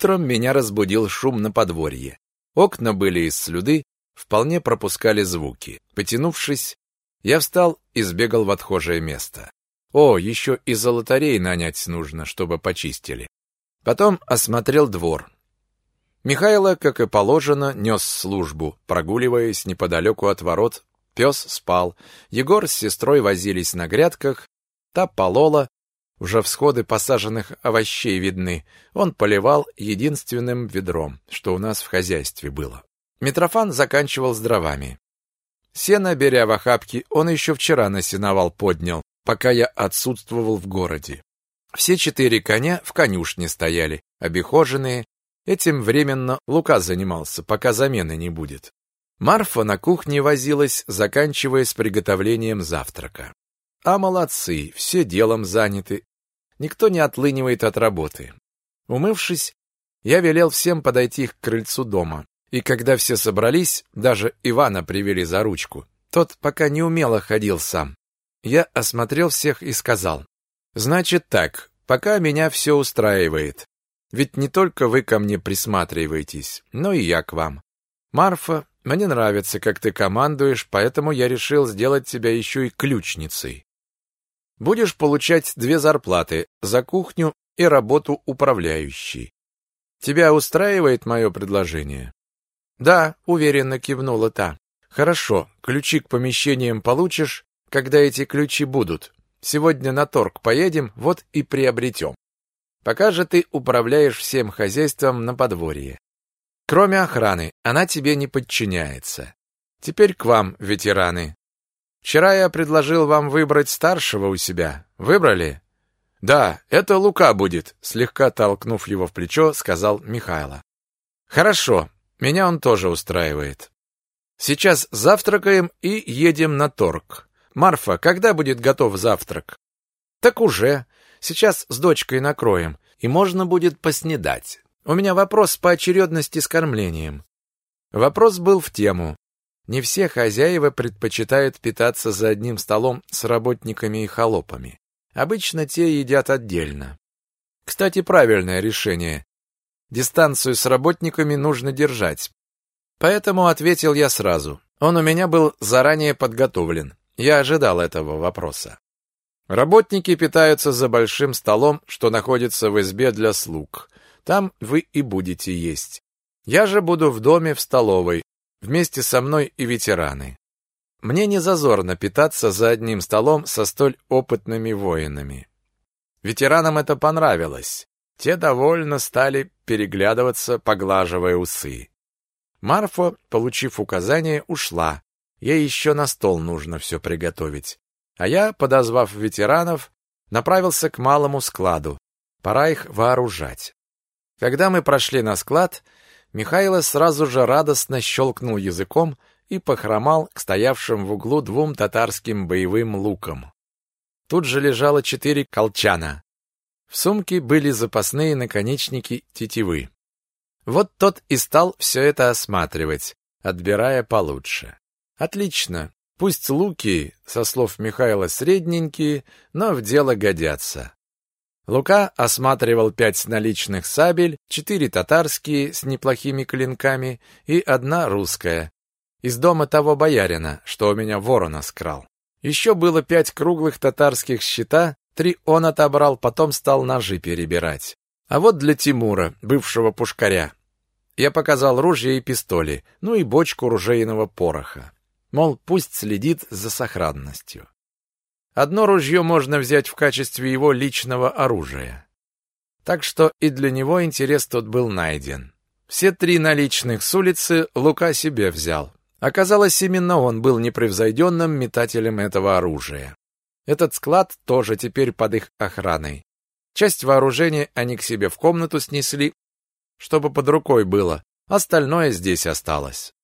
Утром меня разбудил шум на подворье. Окна были из слюды, вполне пропускали звуки. Потянувшись, я встал и сбегал в отхожее место. О, еще и золотарей нанять нужно, чтобы почистили. Потом осмотрел двор. Михайло, как и положено, нес службу, прогуливаясь неподалеку от ворот. Пес спал. Егор с сестрой возились на грядках. Та полола. Уже всходы посаженных овощей видны. Он поливал единственным ведром, что у нас в хозяйстве было. Митрофан заканчивал с дровами. Сено, беря в охапки, он еще вчера на сеновал поднял, пока я отсутствовал в городе. Все четыре коня в конюшне стояли, обихоженные. Этим временно Лука занимался, пока замены не будет. Марфа на кухне возилась, заканчивая с приготовлением завтрака. А молодцы, все делом заняты. Никто не отлынивает от работы. Умывшись, я велел всем подойти к крыльцу дома. И когда все собрались, даже Ивана привели за ручку. Тот пока не умело ходил сам. Я осмотрел всех и сказал: "Значит так, пока меня все устраивает. Ведь не только вы ко мне присматриваетесь, но и я к вам. Марфа, мне нравится, как ты командуешь, поэтому я решил сделать тебя еще и ключницей. Будешь получать две зарплаты за кухню и работу управляющей. Тебя устраивает мое предложение? Да, уверенно кивнула та. Хорошо, ключи к помещениям получишь, когда эти ключи будут. Сегодня на торг поедем, вот и приобретем. Пока же ты управляешь всем хозяйством на подворье. Кроме охраны, она тебе не подчиняется. Теперь к вам, ветераны. Вчера я предложил вам выбрать старшего у себя. Выбрали? Да, это Лука будет, слегка толкнув его в плечо, сказал Михайло. Хорошо, меня он тоже устраивает. Сейчас завтракаем и едем на торг. Марфа, когда будет готов завтрак? Так уже. Сейчас с дочкой накроем, и можно будет поснедать. У меня вопрос по очередности с кормлением. Вопрос был в тему. Не все хозяева предпочитают питаться за одним столом с работниками и холопами. Обычно те едят отдельно. Кстати, правильное решение. Дистанцию с работниками нужно держать. Поэтому ответил я сразу. Он у меня был заранее подготовлен. Я ожидал этого вопроса. Работники питаются за большим столом, что находится в избе для слуг. Там вы и будете есть. Я же буду в доме в столовой, вместе со мной и ветераны. Мне не зазорно питаться за одним столом со столь опытными воинами. Ветеранам это понравилось. Те довольно стали переглядываться, поглаживая усы. Марфа, получив указание, ушла. Ей еще на стол нужно все приготовить. А я, подозвав ветеранов, направился к малому складу. Пора их вооружать. Когда мы прошли на склад, Михайло сразу же радостно щелкнул языком и похромал к стоявшим в углу двум татарским боевым лукам. Тут же лежало четыре колчана. В сумке были запасные наконечники тетивы. Вот тот и стал все это осматривать, отбирая получше. Отлично. Пусть луки, со слов Михаила, средненькие, но в дело годятся. Лука осматривал пять наличных сабель, четыре татарские с неплохими клинками и одна русская. Из дома того боярина, что у меня ворона скрал. Еще было пять круглых татарских щита, три он отобрал, потом стал ножи перебирать. А вот для Тимура, бывшего пушкаря. Я показал ружья и пистоли, ну и бочку ружейного пороха. Мол, пусть следит за сохранностью. Одно ружье можно взять в качестве его личного оружия. Так что и для него интерес тут был найден. Все три наличных с улицы Лука себе взял. Оказалось, именно он был непревзойденным метателем этого оружия. Этот склад тоже теперь под их охраной. Часть вооружения они к себе в комнату снесли, чтобы под рукой было, остальное здесь осталось.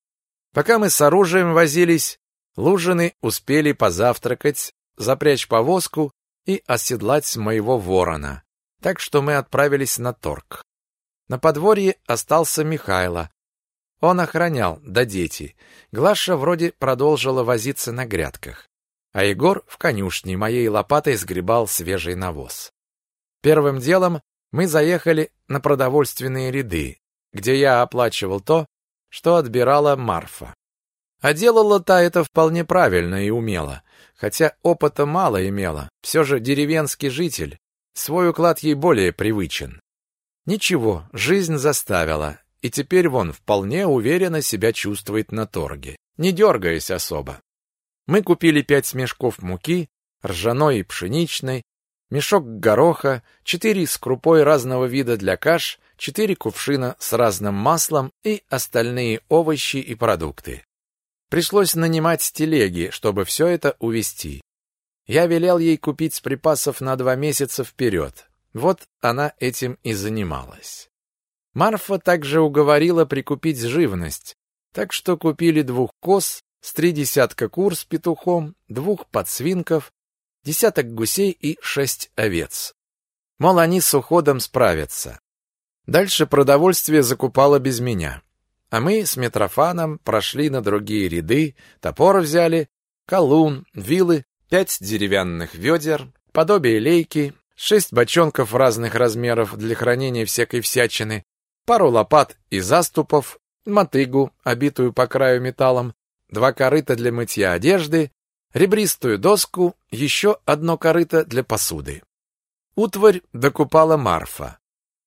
Пока мы с оружием возились, Лужины успели позавтракать, запрячь повозку и оседлать моего ворона. Так что мы отправились на торг. На подворье остался Михайло. Он охранял, да дети. Глаша вроде продолжила возиться на грядках. А Егор в конюшне моей лопатой сгребал свежий навоз. Первым делом Мы заехали на продовольственные ряды, где я оплачивал то, что отбирала Марфа. А делала та это вполне правильно и умело, хотя опыта мало имела, все же деревенский житель, свой уклад ей более привычен. Ничего, жизнь заставила, и теперь вон вполне уверенно себя чувствует на торге, не дергаясь особо. Мы купили пять мешков муки, ржаной и пшеничной, мешок гороха, четыре с крупой разного вида для каш, четыре кувшина с разным маслом и остальные овощи и продукты. Пришлось нанимать телеги, чтобы все это увезти. Я велел ей купить припасов на два месяца вперед. Вот она этим и занималась. Марфа также уговорила прикупить живность, так что купили двух коз, с три десятка кур с петухом, двух подсвинков, десяток гусей и шесть овец. Мол, они с уходом справятся. Дальше продовольствие закупала без меня. А мы с Митрофаном прошли на другие ряды, топор взяли, колун, вилы, пять деревянных ведер, подобие лейки, шесть бочонков разных размеров для хранения всякой всячины, пару лопат и заступов, мотыгу, обитую по краю металлом, два корыта для мытья одежды, ребристую доску, еще одно корыто для посуды. Утварь докупала Марфа.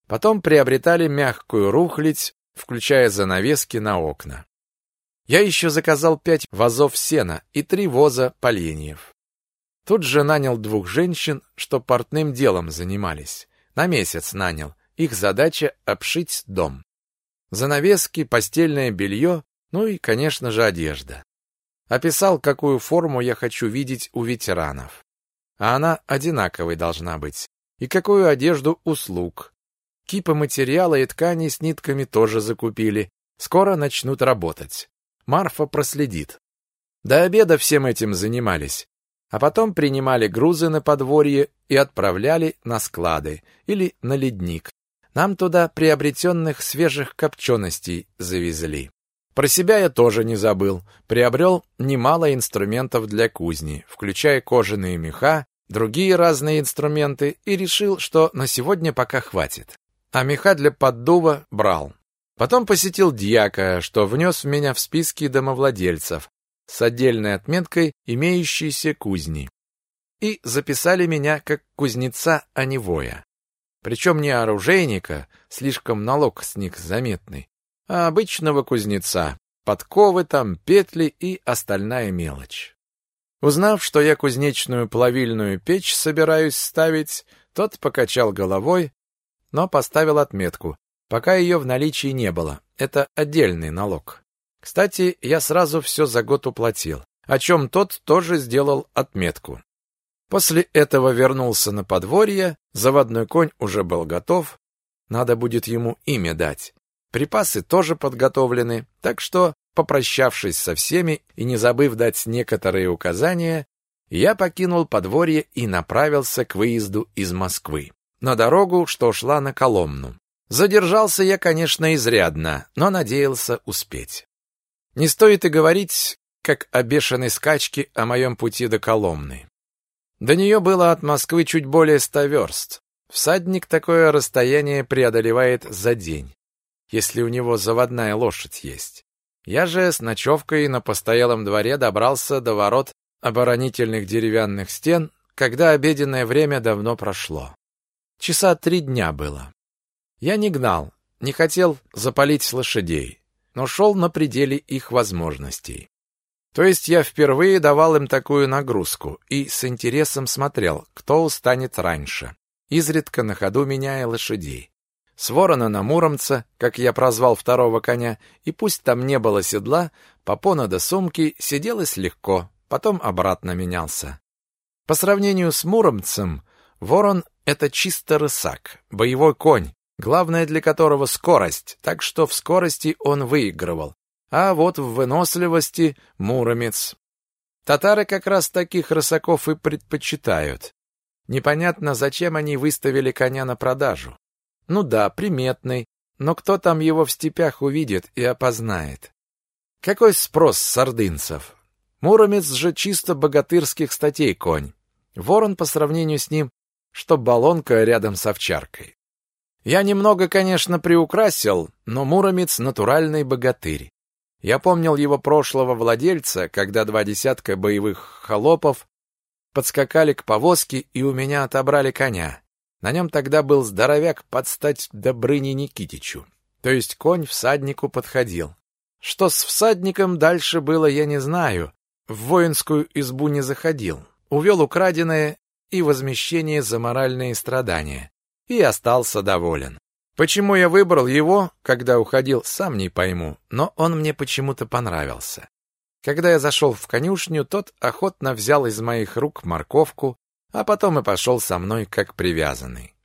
Потом приобретали мягкую рухлядь, включая занавески на окна. Я еще заказал пять вазов сена и три воза поленьев. Тут же нанял двух женщин, что портным делом занимались. На месяц нанял. Их задача — обшить дом. Занавески, постельное белье, ну и, конечно же, одежда. Описал, какую форму я хочу видеть у ветеранов. А она одинаковой должна быть. И какую одежду услуг. Кипы материала и тканей с нитками тоже закупили. Скоро начнут работать. Марфа проследит. До обеда всем этим занимались. А потом принимали грузы на подворье и отправляли на склады или на ледник. Нам туда приобретенных свежих копченостей завезли. Про себя я тоже не забыл. Приобрел немало инструментов для кузни, включая кожаные меха, другие разные инструменты, и решил, что на сегодня пока хватит а меха для поддува брал. Потом посетил дьяка, что внес меня в списки домовладельцев с отдельной отметкой имеющейся кузни. И записали меня как кузнеца, а не воя. Причем не оружейника, слишком налог с них заметный, а обычного кузнеца, подковы там, петли и остальная мелочь. Узнав, что я кузнечную плавильную печь собираюсь ставить, тот покачал головой но поставил отметку. Пока ее в наличии не было. Это отдельный налог. Кстати, я сразу все за год уплатил, о чем тот тоже сделал отметку. После этого вернулся на подворье, заводной конь уже был готов, надо будет ему имя дать. Припасы тоже подготовлены, так что, попрощавшись со всеми и не забыв дать некоторые указания, я покинул подворье и направился к выезду из Москвы на дорогу, что шла на Коломну. Задержался я, конечно, изрядно, но надеялся успеть. Не стоит и говорить, как о бешеной скачке о моем пути до Коломны. До нее было от Москвы чуть более ста верст. Всадник такое расстояние преодолевает за день, если у него заводная лошадь есть. Я же с ночевкой на постоялом дворе добрался до ворот оборонительных деревянных стен, когда обеденное время давно прошло. Часа три дня было. Я не гнал, не хотел запалить лошадей, но шел на пределе их возможностей. То есть я впервые давал им такую нагрузку и с интересом смотрел, кто устанет раньше, изредка на ходу меняя лошадей. С ворона на муромца, как я прозвал второго коня, и пусть там не было седла, попона до сумки сиделось легко, потом обратно менялся. По сравнению с муромцем, ворон это чисто рысак, боевой конь, главное для которого скорость, так что в скорости он выигрывал. А вот в выносливости муромец. Татары как раз таких рысаков и предпочитают. Непонятно, зачем они выставили коня на продажу. Ну да, приметный, но кто там его в степях увидит и опознает? Какой спрос с ордынцев? Муромец же чисто богатырских статей конь. Ворон по сравнению с ним что баллонка рядом с овчаркой. Я немного, конечно, приукрасил, но Муромец натуральный богатырь. Я помнил его прошлого владельца, когда два десятка боевых холопов подскакали к повозке и у меня отобрали коня. На нем тогда был здоровяк под стать Добрыне Никитичу. То есть конь всаднику подходил. Что с всадником дальше было, я не знаю. В воинскую избу не заходил. Увел украденное и возмещение за моральные страдания. И остался доволен. Почему я выбрал его, когда уходил, сам не пойму, но он мне почему-то понравился. Когда я зашел в конюшню, тот охотно взял из моих рук морковку, а потом и пошел со мной как привязанный.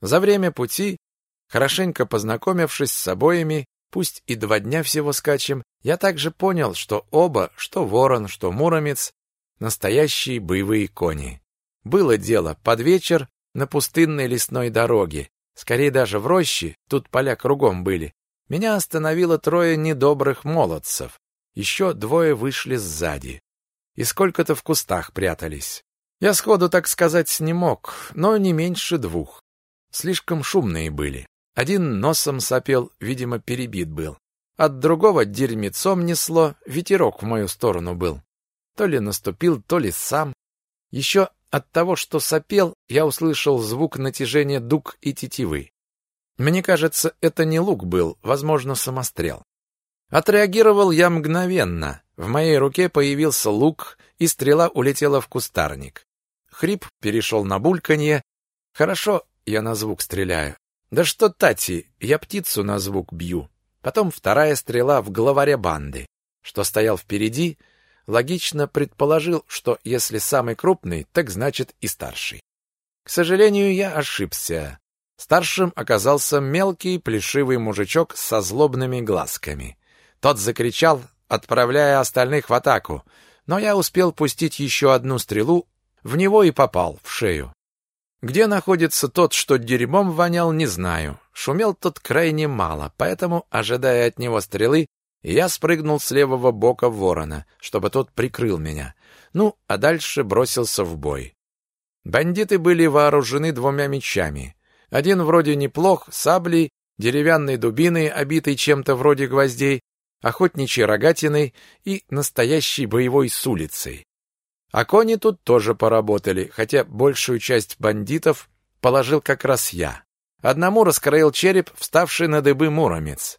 За время пути, хорошенько познакомившись с обоими, пусть и два дня всего скачем, я также понял, что оба, что ворон, что муромец, настоящие боевые кони. Было дело под вечер на пустынной лесной дороге, скорее даже в роще, тут поля кругом были. Меня остановило трое недобрых молодцев. Еще двое вышли сзади. И сколько-то в кустах прятались. Я сходу так сказать не мог, но не меньше двух. Слишком шумные были. Один носом сопел, видимо, перебит был. От другого дерьмецом несло, ветерок в мою сторону был. То ли наступил, то ли сам. Еще от того, что сопел, я услышал звук натяжения дуг и тетивы. Мне кажется, это не лук был, возможно, самострел. Отреагировал я мгновенно. В моей руке появился лук, и стрела улетела в кустарник. Хрип перешел на бульканье. Хорошо, я на звук стреляю. Да что тати, я птицу на звук бью. Потом вторая стрела в главаря банды, что стоял впереди, логично предположил, что если самый крупный, так значит и старший. К сожалению, я ошибся. Старшим оказался мелкий плешивый мужичок со злобными глазками. Тот закричал, отправляя остальных в атаку, но я успел пустить еще одну стрелу в него и попал, в шею. Где находится тот, что дерьмом вонял, не знаю. Шумел тот крайне мало, поэтому, ожидая от него стрелы, я спрыгнул с левого бока ворона, чтобы тот прикрыл меня. Ну, а дальше бросился в бой. Бандиты были вооружены двумя мечами. Один вроде неплох, саблей, деревянной дубиной, обитой чем-то вроде гвоздей, охотничьей рогатиной и настоящей боевой с улицей. А кони тут тоже поработали, хотя большую часть бандитов положил как раз я. Одному раскроил череп, вставший на дыбы муромец.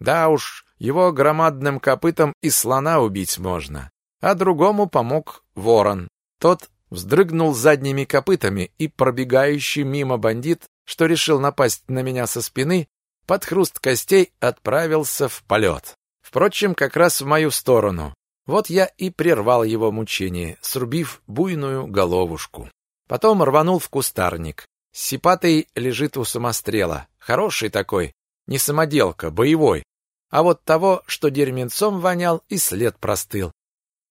Да уж, его громадным копытом и слона убить можно. А другому помог ворон. Тот вздрыгнул задними копытами, и пробегающий мимо бандит, что решил напасть на меня со спины, под хруст костей отправился в полет. Впрочем, как раз в мою сторону. Вот я и прервал его мучение, срубив буйную головушку. Потом рванул в кустарник. Сипатый лежит у самострела. Хороший такой, не самоделка, боевой. А вот того, что дерьменцом вонял, и след простыл.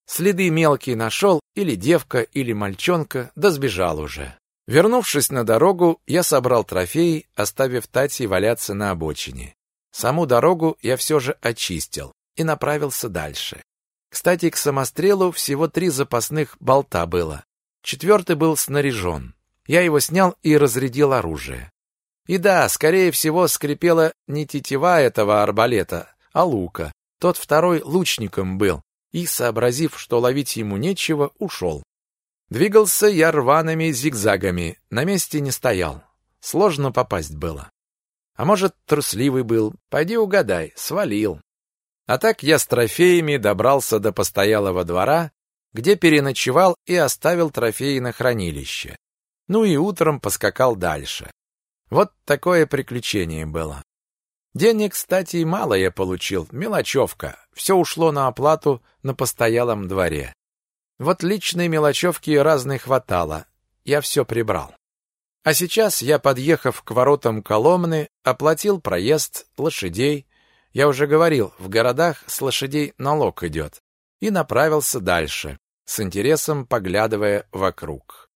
Следы мелкие нашел, или девка, или мальчонка, да сбежал уже. Вернувшись на дорогу, я собрал трофеи, оставив Тати валяться на обочине. Саму дорогу я все же очистил и направился дальше. Кстати, к самострелу всего три запасных болта было. Четвертый был снаряжен. Я его снял и разрядил оружие. И да, скорее всего, скрипела не тетива этого арбалета, а лука. Тот второй лучником был, и, сообразив, что ловить ему нечего, ушел. Двигался я рваными зигзагами, на месте не стоял. Сложно попасть было. А может, трусливый был, пойди угадай, свалил. А так я с трофеями добрался до постоялого двора, где переночевал и оставил трофеи на хранилище. Ну и утром поскакал дальше. Вот такое приключение было. Денег, кстати, мало я получил, мелочевка. Все ушло на оплату на постоялом дворе. Вот личной мелочевки разной хватало. Я все прибрал. А сейчас я, подъехав к воротам Коломны, оплатил проезд, лошадей, я уже говорил, в городах с лошадей налог идет. И направился дальше, с интересом поглядывая вокруг.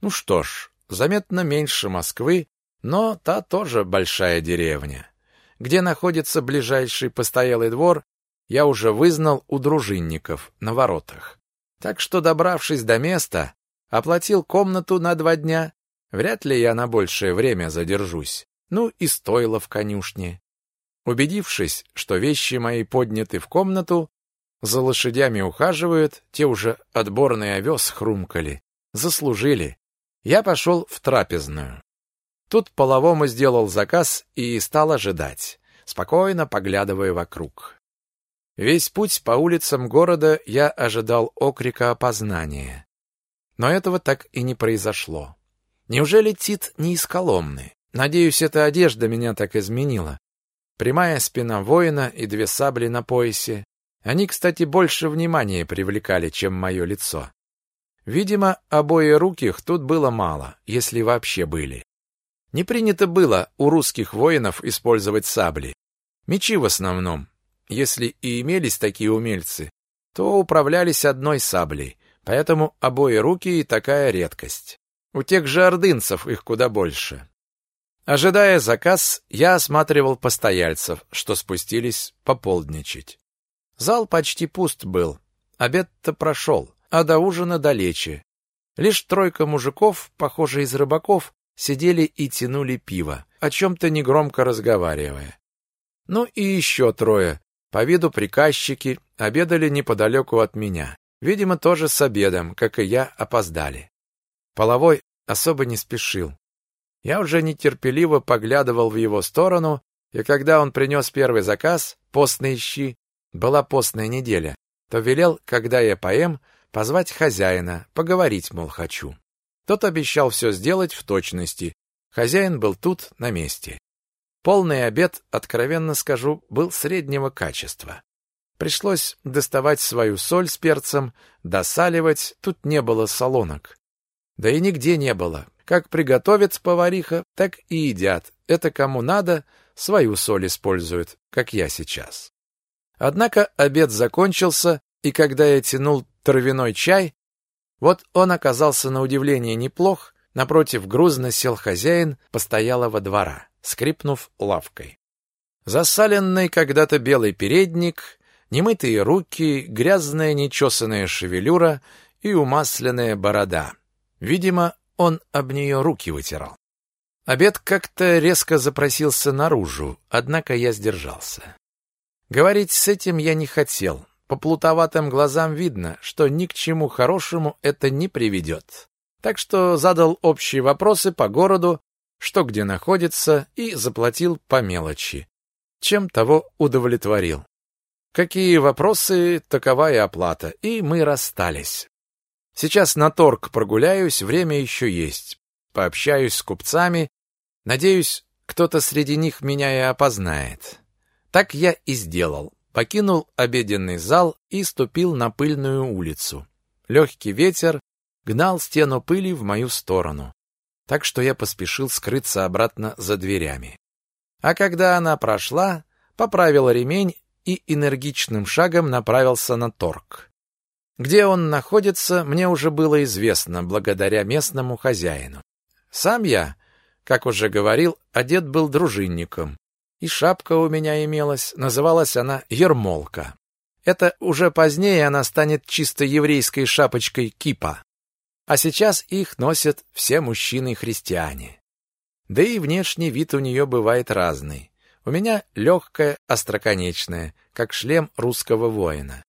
Ну что ж, заметно меньше Москвы, но та тоже большая деревня. Где находится ближайший постоялый двор, я уже вызнал у дружинников на воротах. Так что, добравшись до места, оплатил комнату на два дня. Вряд ли я на большее время задержусь. ну и стоило в конюшне. Убедившись, что вещи мои подняты в комнату, за лошадями ухаживают, те уже отборный овес хрумкали, заслужили. Я пошел в трапезную. Тут половому сделал заказ и стал ожидать, спокойно поглядывая вокруг. Весь путь по улицам города я ожидал окрика опознания. Но этого так и не произошло. Неужели Тит не из Коломны? Надеюсь, эта одежда меня так изменила. Прямая спина воина и две сабли на поясе. Они, кстати, больше внимания привлекали, чем мое лицо. Видимо, обои руких тут было мало, если вообще были. Не принято было у русских воинов использовать сабли. Мечи в основном, если и имелись такие умельцы, то управлялись одной саблей, поэтому обои руки и такая редкость. У тех же ордынцев их куда больше. Ожидая заказ, я осматривал постояльцев, что спустились пополдничать. Зал почти пуст был, обед-то прошел, а до ужина далече. Лишь тройка мужиков, похоже, из рыбаков, сидели и тянули пиво, о чем-то негромко разговаривая. Ну и еще трое, по виду приказчики обедали неподалеку от меня. Видимо, тоже с обедом, как и я, опоздали. Половой особо не спешил. Я уже нетерпеливо поглядывал в его сторону, и когда он принес первый заказ, постные щи, была постная неделя, то велел, когда я поем, позвать хозяина, поговорить, мол, хочу. Тот обещал все сделать в точности. Хозяин был тут, на месте. Полный обед, откровенно скажу, был среднего качества. Пришлось доставать свою соль с перцем, досаливать, тут не было солонок. Да и нигде не было. Как приготовит повариха, так и едят. Это кому надо, свою соль используют, как я сейчас. Однако обед закончился, и когда я тянул травяной чай, вот он оказался на удивление неплох, напротив грузно сел хозяин постоялого двора скрипнув лавкой. Засаленный когда-то белый передник, немытые руки, грязная нечесанная шевелюра и умасленная борода. Видимо, он об нее руки вытирал. Обед как-то резко запросился наружу, однако я сдержался. Говорить с этим я не хотел. По плутоватым глазам видно, что ни к чему хорошему это не приведет. Так что задал общие вопросы по городу, что где находится, и заплатил по мелочи, чем того удовлетворил. Какие вопросы, такова и оплата, и мы расстались. Сейчас на торг прогуляюсь, время еще есть. Пообщаюсь с купцами, надеюсь, кто-то среди них меня и опознает. Так я и сделал. Покинул обеденный зал и ступил на пыльную улицу. Легкий ветер гнал стену пыли в мою сторону так что я поспешил скрыться обратно за дверями. А когда она прошла, поправил ремень и энергичным шагом направился на торг. Где он находится, мне уже было известно благодаря местному хозяину. Сам я, как уже говорил, одет был дружинником, и шапка у меня имелась, называлась она ермолка. Это уже позднее она станет чисто еврейской шапочкой кипа а сейчас их носят все мужчины-христиане. Да и внешний вид у нее бывает разный. У меня легкая, остроконечная, как шлем русского воина.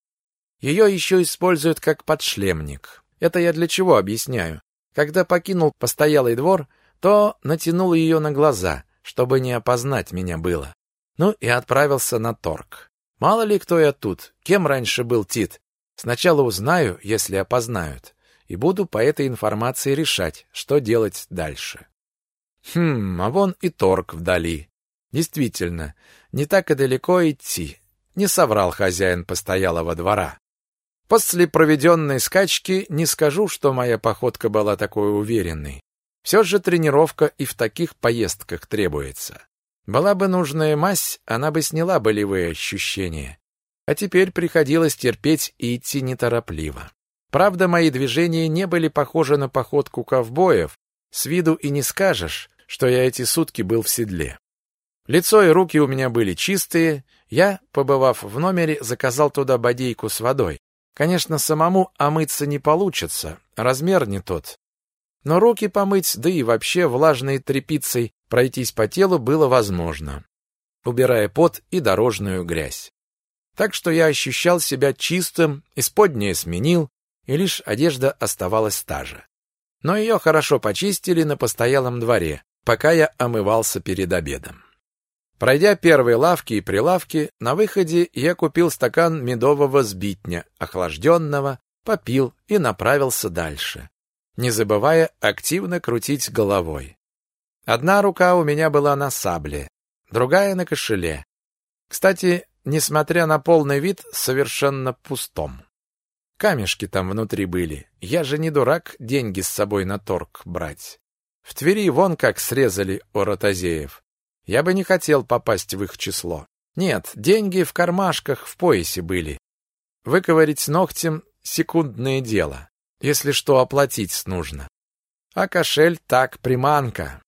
Ее еще используют как подшлемник. Это я для чего объясняю? Когда покинул постоялый двор, то натянул ее на глаза, чтобы не опознать меня было. Ну и отправился на торг. Мало ли кто я тут, кем раньше был Тит. Сначала узнаю, если опознают и буду по этой информации решать, что делать дальше. Хм, а вон и торг вдали. Действительно, не так и далеко идти. Не соврал хозяин постоялого двора. После проведенной скачки не скажу, что моя походка была такой уверенной. Все же тренировка и в таких поездках требуется. Была бы нужная мазь, она бы сняла болевые ощущения. А теперь приходилось терпеть и идти неторопливо. Правда, мои движения не были похожи на походку ковбоев. С виду и не скажешь, что я эти сутки был в седле. Лицо и руки у меня были чистые. Я, побывав в номере, заказал туда бодейку с водой. Конечно, самому омыться не получится, размер не тот. Но руки помыть, да и вообще влажной тряпицей пройтись по телу было возможно, убирая пот и дорожную грязь. Так что я ощущал себя чистым, исподнее сменил, и лишь одежда оставалась та же. Но ее хорошо почистили на постоялом дворе, пока я омывался перед обедом. Пройдя первые лавки и прилавки, на выходе я купил стакан медового сбитня, охлажденного, попил и направился дальше, не забывая активно крутить головой. Одна рука у меня была на сабле, другая на кошеле. Кстати, несмотря на полный вид, совершенно пустом. Камешки там внутри были. Я же не дурак деньги с собой на торг брать. В Твери вон как срезали у ротозеев. Я бы не хотел попасть в их число. Нет, деньги в кармашках в поясе были. Выковырить ногтем — секундное дело. Если что, оплатить нужно. А кошель так, приманка.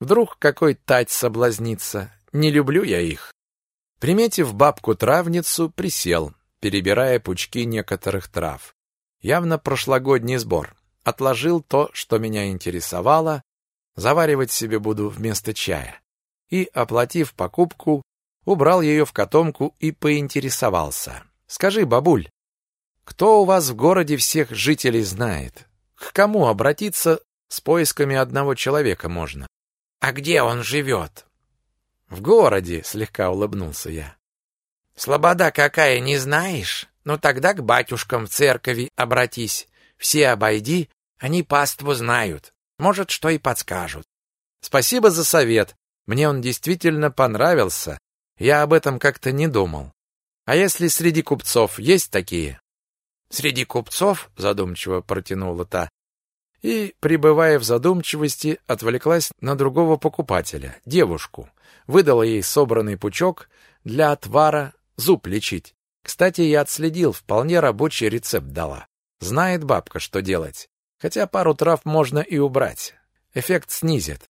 Вдруг какой тать соблазнится. Не люблю я их. Приметив бабку-травницу, присел, перебирая пучки некоторых трав. Явно прошлогодний сбор. Отложил то, что меня интересовало, заваривать себе буду вместо чая. И, оплатив покупку, убрал ее в котомку и поинтересовался. «Скажи, бабуль, кто у вас в городе всех жителей знает? К кому обратиться с поисками одного человека можно?» «А где он живет?» «В городе», — слегка улыбнулся я. «Слобода какая, не знаешь? Ну тогда к батюшкам в церкови обратись. Все обойди, они паству знают. Может, что и подскажут». «Спасибо за совет. Мне он действительно понравился. Я об этом как-то не думал. А если среди купцов есть такие?» «Среди купцов?» — задумчиво протянула та и, пребывая в задумчивости, отвлеклась на другого покупателя, девушку. Выдала ей собранный пучок для отвара зуб лечить. Кстати, я отследил, вполне рабочий рецепт дала. Знает бабка, что делать. Хотя пару трав можно и убрать. Эффект снизит.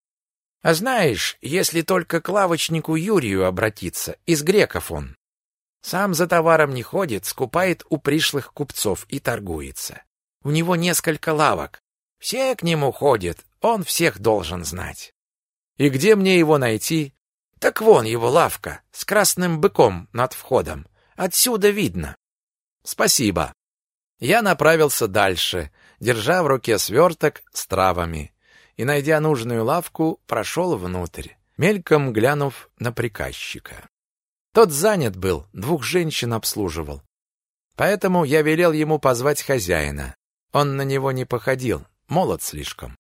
А знаешь, если только к лавочнику Юрию обратиться, из греков он. Сам за товаром не ходит, скупает у пришлых купцов и торгуется. У него несколько лавок, все к нему ходят, он всех должен знать. И где мне его найти? Так вон его лавка, с красным быком над входом. Отсюда видно. Спасибо. Я направился дальше, держа в руке сверток с травами, и, найдя нужную лавку, прошел внутрь, мельком глянув на приказчика. Тот занят был, двух женщин обслуживал. Поэтому я велел ему позвать хозяина. Он на него не походил, молод слишком.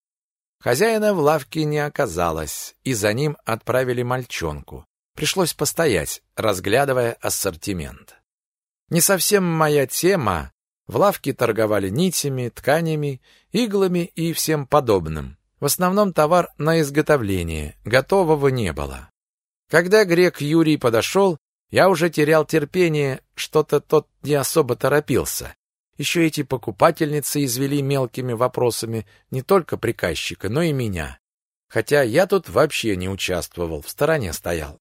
Хозяина в лавке не оказалось, и за ним отправили мальчонку. Пришлось постоять, разглядывая ассортимент. Не совсем моя тема. В лавке торговали нитями, тканями, иглами и всем подобным. В основном товар на изготовление, готового не было. Когда грек Юрий подошел, я уже терял терпение, что-то тот не особо торопился. Еще эти покупательницы извели мелкими вопросами не только приказчика, но и меня. Хотя я тут вообще не участвовал, в стороне стоял.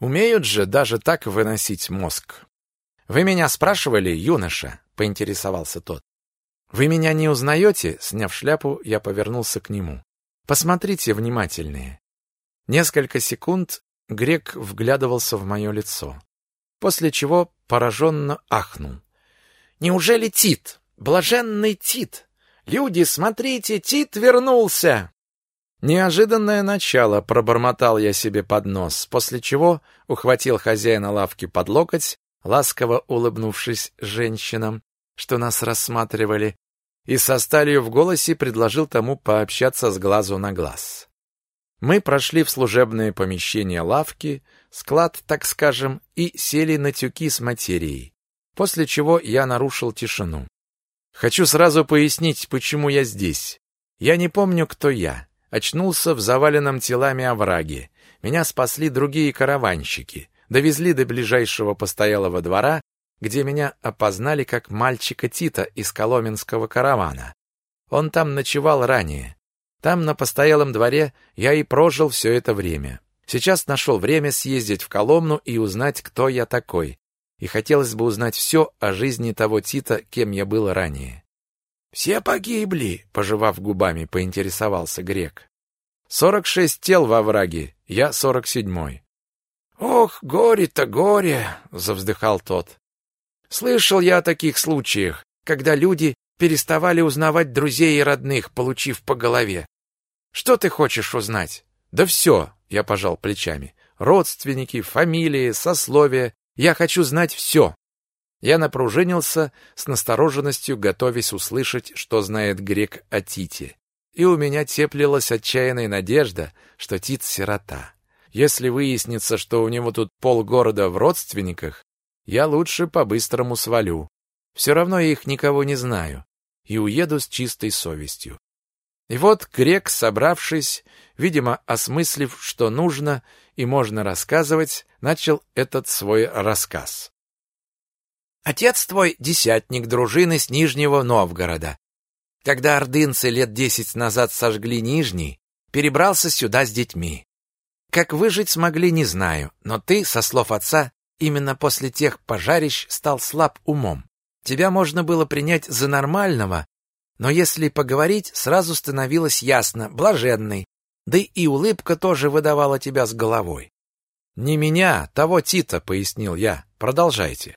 Умеют же даже так выносить мозг. «Вы меня спрашивали, юноша?» — поинтересовался тот. «Вы меня не узнаете?» — сняв шляпу, я повернулся к нему. «Посмотрите внимательнее». Несколько секунд грек вглядывался в мое лицо, после чего пораженно ахнул. Неужели Тит? Блаженный Тит! Люди, смотрите, Тит вернулся! Неожиданное начало, пробормотал я себе под нос, после чего ухватил хозяина лавки под локоть, ласково улыбнувшись женщинам, что нас рассматривали, и со сталью в голосе предложил тому пообщаться с глазу на глаз. Мы прошли в служебное помещение лавки, склад, так скажем, и сели на тюки с материей после чего я нарушил тишину. Хочу сразу пояснить, почему я здесь. Я не помню, кто я. Очнулся в заваленном телами овраге. Меня спасли другие караванщики. Довезли до ближайшего постоялого двора, где меня опознали как мальчика Тита из коломенского каравана. Он там ночевал ранее. Там, на постоялом дворе, я и прожил все это время. Сейчас нашел время съездить в Коломну и узнать, кто я такой, и хотелось бы узнать все о жизни того Тита, кем я был ранее. «Все погибли», — пожевав губами, поинтересовался грек. Сорок шесть тел во враге, я сорок седьмой. Ох, горе-то горе, завздыхал тот. Слышал я о таких случаях, когда люди переставали узнавать друзей и родных, получив по голове. Что ты хочешь узнать? Да все, я пожал плечами. Родственники, фамилии, сословия. Я хочу знать все. Я напружинился с настороженностью, готовясь услышать, что знает грек о Тите. И у меня теплилась отчаянная надежда, что Тит сирота. Если выяснится, что у него тут полгорода в родственниках, я лучше по-быстрому свалю. Все равно я их никого не знаю. И уеду с чистой совестью. И вот грек, собравшись, видимо, осмыслив, что нужно и можно рассказывать, начал этот свой рассказ. Отец твой десятник дружины с Нижнего Новгорода. Когда ордынцы лет десять назад сожгли Нижний, перебрался сюда с детьми. Как выжить смогли, не знаю, но ты, со слов отца, именно после тех пожарищ стал слаб умом. Тебя можно было принять за нормального, но если поговорить, сразу становилось ясно, блаженный, да и улыбка тоже выдавала тебя с головой. «Не меня, того Тита», — пояснил я. «Продолжайте».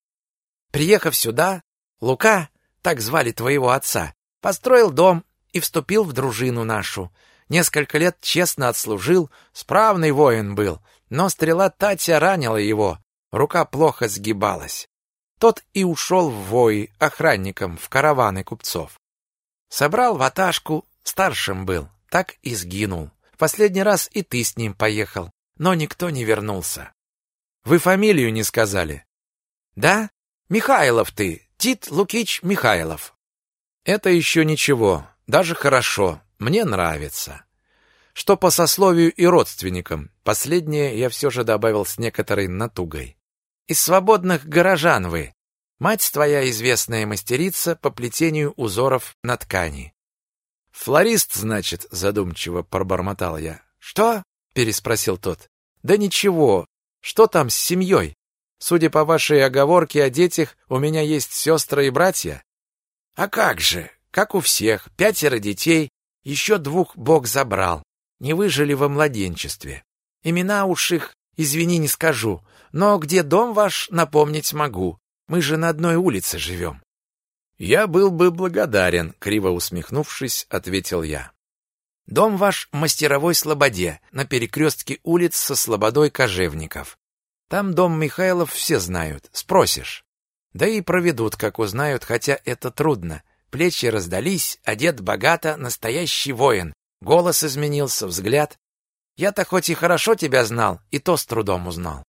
Приехав сюда, Лука, так звали твоего отца, построил дом и вступил в дружину нашу. Несколько лет честно отслужил, справный воин был, но стрела Татя ранила его, рука плохо сгибалась. Тот и ушел в вои охранником в караваны купцов. Собрал ваташку, старшим был, так и сгинул. Последний раз и ты с ним поехал, но никто не вернулся. Вы фамилию не сказали? Да? Михайлов ты, Тит Лукич Михайлов. Это еще ничего, даже хорошо, мне нравится. Что по сословию и родственникам, последнее я все же добавил с некоторой натугой. Из свободных горожан вы, Мать твоя известная мастерица по плетению узоров на ткани. Флорист, значит, задумчиво пробормотал я. Что? переспросил тот. Да ничего. Что там с семьей? Судя по вашей оговорке о детях, у меня есть сестры и братья. А как же? Как у всех, пятеро детей, еще двух Бог забрал. Не выжили во младенчестве. Имена уж их, извини, не скажу, но где дом ваш, напомнить могу. Мы же на одной улице живем». «Я был бы благодарен», — криво усмехнувшись, ответил я. «Дом ваш в мастеровой Слободе, на перекрестке улиц со Слободой Кожевников. Там дом Михайлов все знают, спросишь. Да и проведут, как узнают, хотя это трудно. Плечи раздались, одет богато, настоящий воин. Голос изменился, взгляд. Я-то хоть и хорошо тебя знал, и то с трудом узнал.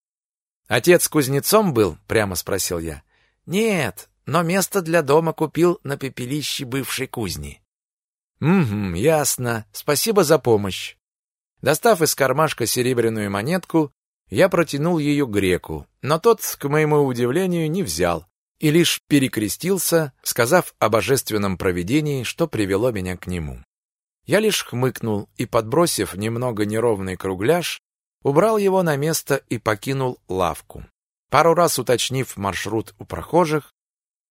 Отец кузнецом был, прямо спросил я. Нет, но место для дома купил на пепелище бывшей кузни. Угу, ясно. Спасибо за помощь. Достав из кармашка серебряную монетку, я протянул ее греку, но тот, к моему удивлению, не взял и лишь перекрестился, сказав о божественном провидении, что привело меня к нему. Я лишь хмыкнул и, подбросив немного неровный кругляш, убрал его на место и покинул лавку. Пару раз уточнив маршрут у прохожих,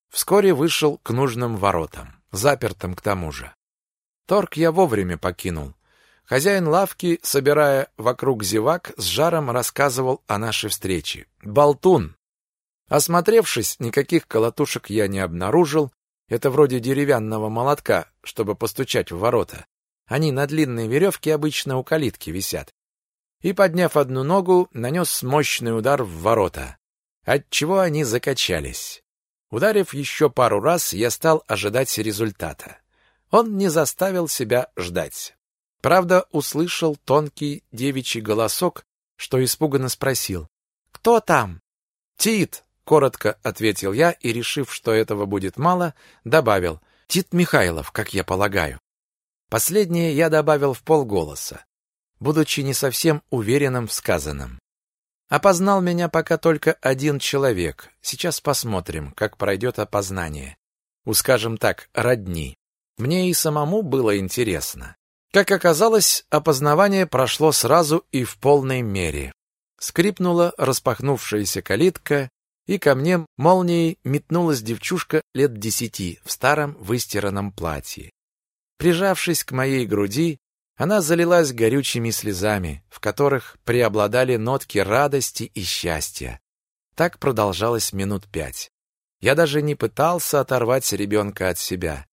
вскоре вышел к нужным воротам, запертым к тому же. Торг я вовремя покинул. Хозяин лавки, собирая вокруг зевак, с жаром рассказывал о нашей встрече. Болтун! Осмотревшись, никаких колотушек я не обнаружил. Это вроде деревянного молотка, чтобы постучать в ворота. Они на длинной веревке обычно у калитки висят. И, подняв одну ногу, нанес мощный удар в ворота отчего они закачались. Ударив еще пару раз, я стал ожидать результата. Он не заставил себя ждать. Правда, услышал тонкий девичий голосок, что испуганно спросил. «Кто там?» «Тит!» — коротко ответил я и, решив, что этого будет мало, добавил. «Тит Михайлов, как я полагаю». Последнее я добавил в полголоса, будучи не совсем уверенным в сказанном. Опознал меня пока только один человек. Сейчас посмотрим, как пройдет опознание. У, скажем так, родни. Мне и самому было интересно. Как оказалось, опознавание прошло сразу и в полной мере. Скрипнула распахнувшаяся калитка, и ко мне молнией метнулась девчушка лет десяти в старом выстиранном платье. Прижавшись к моей груди, Она залилась горючими слезами, в которых преобладали нотки радости и счастья. Так продолжалось минут пять. Я даже не пытался оторвать ребенка от себя.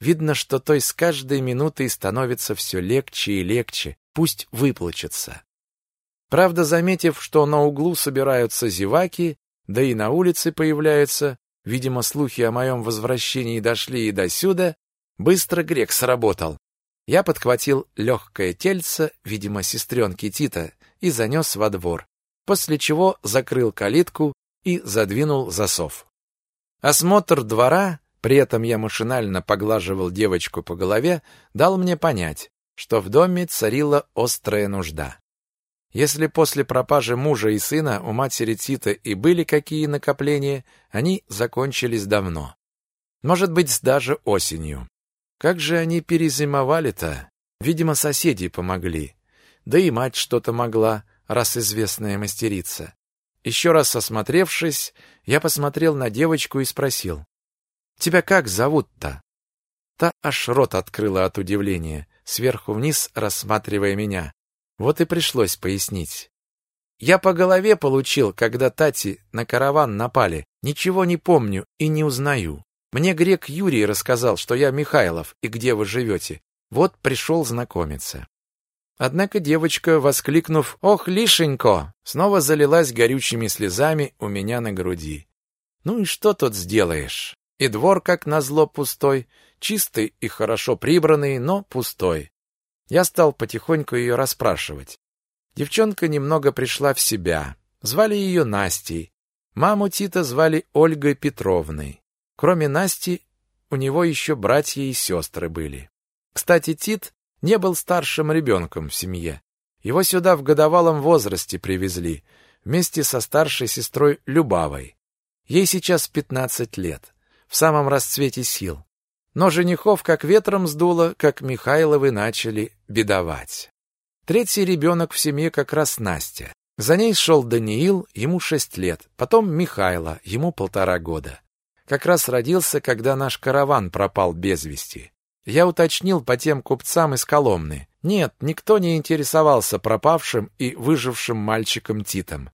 Видно, что той с каждой минутой становится все легче и легче, пусть выплачется. Правда, заметив, что на углу собираются зеваки, да и на улице появляются, видимо, слухи о моем возвращении дошли и до сюда, быстро грек сработал. Я подхватил легкое тельце, видимо, сестренки Тита, и занес во двор, после чего закрыл калитку и задвинул засов. Осмотр двора, при этом я машинально поглаживал девочку по голове, дал мне понять, что в доме царила острая нужда. Если после пропажи мужа и сына у матери Тита и были какие накопления, они закончились давно. Может быть, даже осенью. Как же они перезимовали-то? Видимо, соседи помогли. Да и мать что-то могла, раз известная мастерица. Еще раз осмотревшись, я посмотрел на девочку и спросил. «Тебя как зовут-то?» Та аж рот открыла от удивления, сверху вниз рассматривая меня. Вот и пришлось пояснить. Я по голове получил, когда Тати на караван напали. Ничего не помню и не узнаю. Мне грек Юрий рассказал, что я Михайлов и где вы живете. Вот пришел знакомиться. Однако девочка, воскликнув «Ох, лишенько!», снова залилась горючими слезами у меня на груди. Ну и что тут сделаешь? И двор, как назло, пустой, чистый и хорошо прибранный, но пустой. Я стал потихоньку ее расспрашивать. Девчонка немного пришла в себя. Звали ее Настей. Маму Тита звали Ольгой Петровной. Кроме Насти, у него еще братья и сестры были. Кстати, Тит не был старшим ребенком в семье. Его сюда в годовалом возрасте привезли, вместе со старшей сестрой Любавой. Ей сейчас 15 лет, в самом расцвете сил. Но женихов как ветром сдуло, как Михайловы начали бедовать. Третий ребенок в семье как раз Настя. За ней шел Даниил, ему шесть лет, потом Михайло, ему полтора года. Как раз родился, когда наш караван пропал без вести. Я уточнил по тем купцам из Коломны. Нет, никто не интересовался пропавшим и выжившим мальчиком Титом.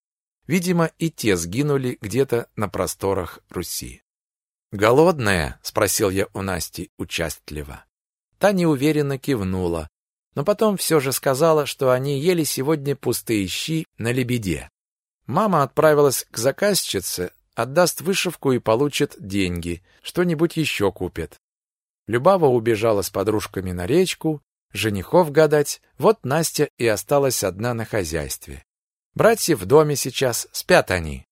Видимо, и те сгинули где-то на просторах Руси. «Голодная?» — спросил я у Насти участливо. Та неуверенно кивнула, но потом все же сказала, что они ели сегодня пустые щи на лебеде. Мама отправилась к заказчице, отдаст вышивку и получит деньги, что-нибудь еще купит. Любава убежала с подружками на речку, женихов гадать, вот Настя и осталась одна на хозяйстве. Братья в доме сейчас, спят они.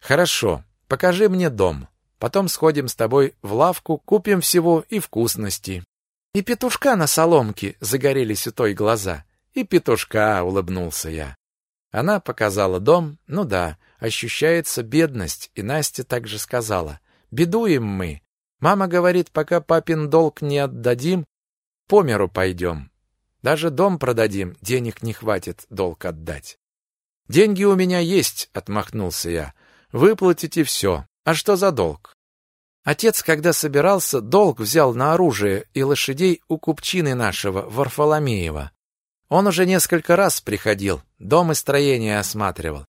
Хорошо, покажи мне дом. Потом сходим с тобой в лавку, купим всего и вкусности. И петушка на соломке загорелись у той глаза. И петушка, улыбнулся я. Она показала дом. Ну да, ощущается бедность, и Настя также сказала: "Бедуем мы. Мама говорит, пока папин долг не отдадим, по миру пойдем. Даже дом продадим, денег не хватит долг отдать". Деньги у меня есть, отмахнулся я. Выплатите все. А что за долг? Отец, когда собирался, долг взял на оружие и лошадей у купчины нашего, Варфоломеева. Он уже несколько раз приходил, дом и строение осматривал.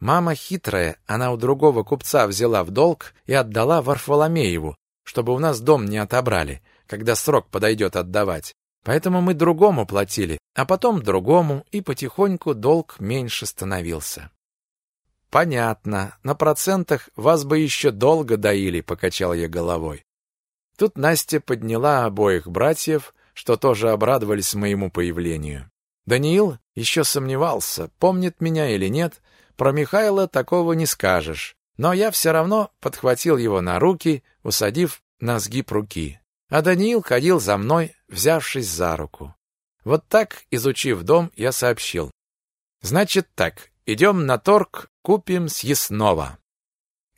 Мама хитрая, она у другого купца взяла в долг и отдала Варфоломееву, чтобы у нас дом не отобрали, когда срок подойдет отдавать. Поэтому мы другому платили, а потом другому, и потихоньку долг меньше становился. Понятно. На процентах вас бы еще долго доили, покачал я головой. Тут Настя подняла обоих братьев, что тоже обрадовались моему появлению. Даниил еще сомневался, помнит меня или нет. Про Михаила такого не скажешь. Но я все равно подхватил его на руки, усадив на сгиб руки. А Даниил ходил за мной, взявшись за руку. Вот так, изучив дом, я сообщил. Значит так, идем на торг Купим съестного.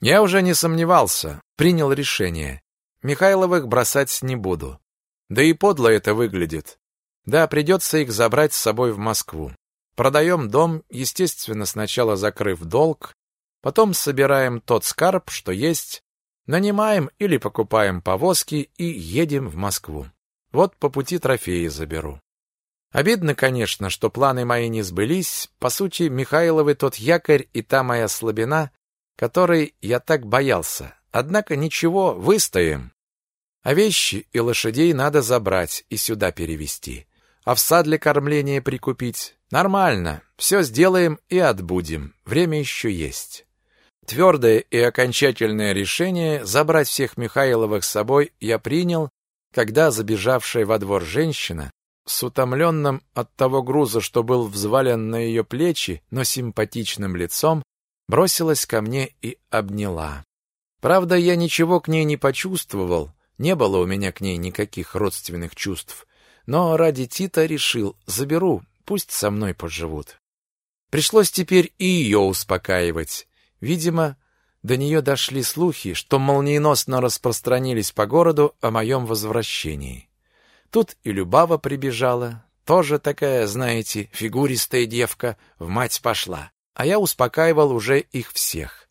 Я уже не сомневался, принял решение. Михайловых бросать не буду. Да и подло это выглядит. Да, придется их забрать с собой в Москву. Продаем дом, естественно, сначала закрыв долг, потом собираем тот скарб, что есть, нанимаем или покупаем повозки и едем в Москву. Вот по пути трофеи заберу. Обидно, конечно, что планы мои не сбылись. По сути, Михайловы тот якорь и та моя слабина, которой я так боялся. Однако ничего, выстоим. А вещи и лошадей надо забрать и сюда перевести. Овса для кормления прикупить. Нормально. Все сделаем и отбудем. Время еще есть. Твердое и окончательное решение забрать всех Михайловых с собой я принял, когда забежавшая во двор женщина с утомленным от того груза, что был взвален на ее плечи, но симпатичным лицом, бросилась ко мне и обняла. Правда, я ничего к ней не почувствовал, не было у меня к ней никаких родственных чувств, но ради Тита решил, заберу, пусть со мной поживут. Пришлось теперь и ее успокаивать. Видимо, до нее дошли слухи, что молниеносно распространились по городу о моем возвращении. Тут и Любава прибежала, тоже такая, знаете, фигуристая девка, в мать пошла. А я успокаивал уже их всех.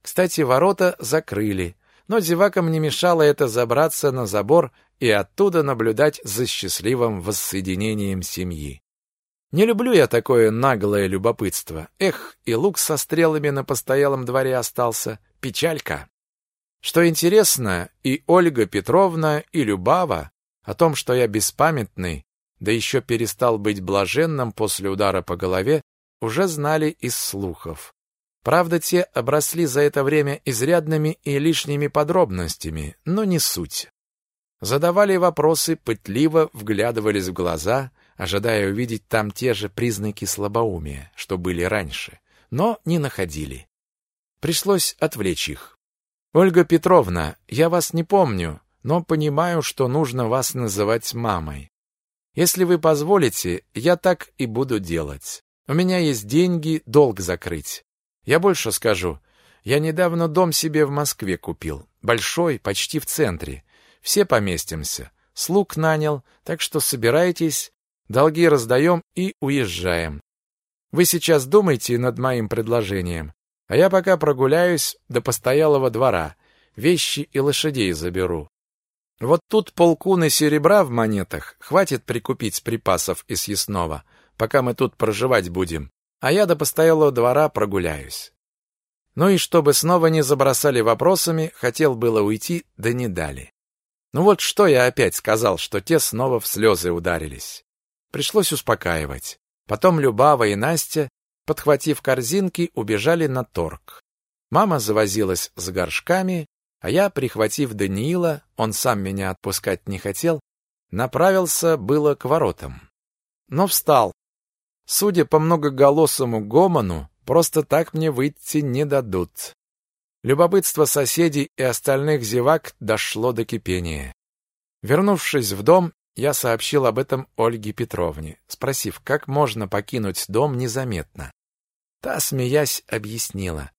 Кстати, ворота закрыли, но зевакам не мешало это забраться на забор и оттуда наблюдать за счастливым воссоединением семьи. Не люблю я такое наглое любопытство. Эх, и лук со стрелами на постоялом дворе остался. Печалька. Что интересно, и Ольга Петровна, и Любава о том, что я беспамятный, да еще перестал быть блаженным после удара по голове, уже знали из слухов. Правда, те обросли за это время изрядными и лишними подробностями, но не суть. Задавали вопросы, пытливо вглядывались в глаза, ожидая увидеть там те же признаки слабоумия, что были раньше, но не находили. Пришлось отвлечь их. «Ольга Петровна, я вас не помню но понимаю, что нужно вас называть мамой. Если вы позволите, я так и буду делать. У меня есть деньги, долг закрыть. Я больше скажу. Я недавно дом себе в Москве купил. Большой, почти в центре. Все поместимся. Слуг нанял, так что собирайтесь, долги раздаем и уезжаем. Вы сейчас думайте над моим предложением, а я пока прогуляюсь до постоялого двора, вещи и лошадей заберу. Вот тут полкуны серебра в монетах хватит прикупить припасов и съестного, пока мы тут проживать будем, а я до постоялого двора прогуляюсь. Ну и чтобы снова не забросали вопросами, хотел было уйти, да не дали. Ну вот что я опять сказал, что те снова в слезы ударились. Пришлось успокаивать. Потом Любава и Настя, подхватив корзинки, убежали на торг. Мама завозилась с горшками, а я, прихватив Даниила, он сам меня отпускать не хотел, направился было к воротам. Но встал. Судя по многоголосому гомону, просто так мне выйти не дадут. Любопытство соседей и остальных зевак дошло до кипения. Вернувшись в дом, я сообщил об этом Ольге Петровне, спросив, как можно покинуть дом незаметно. Та, смеясь, объяснила.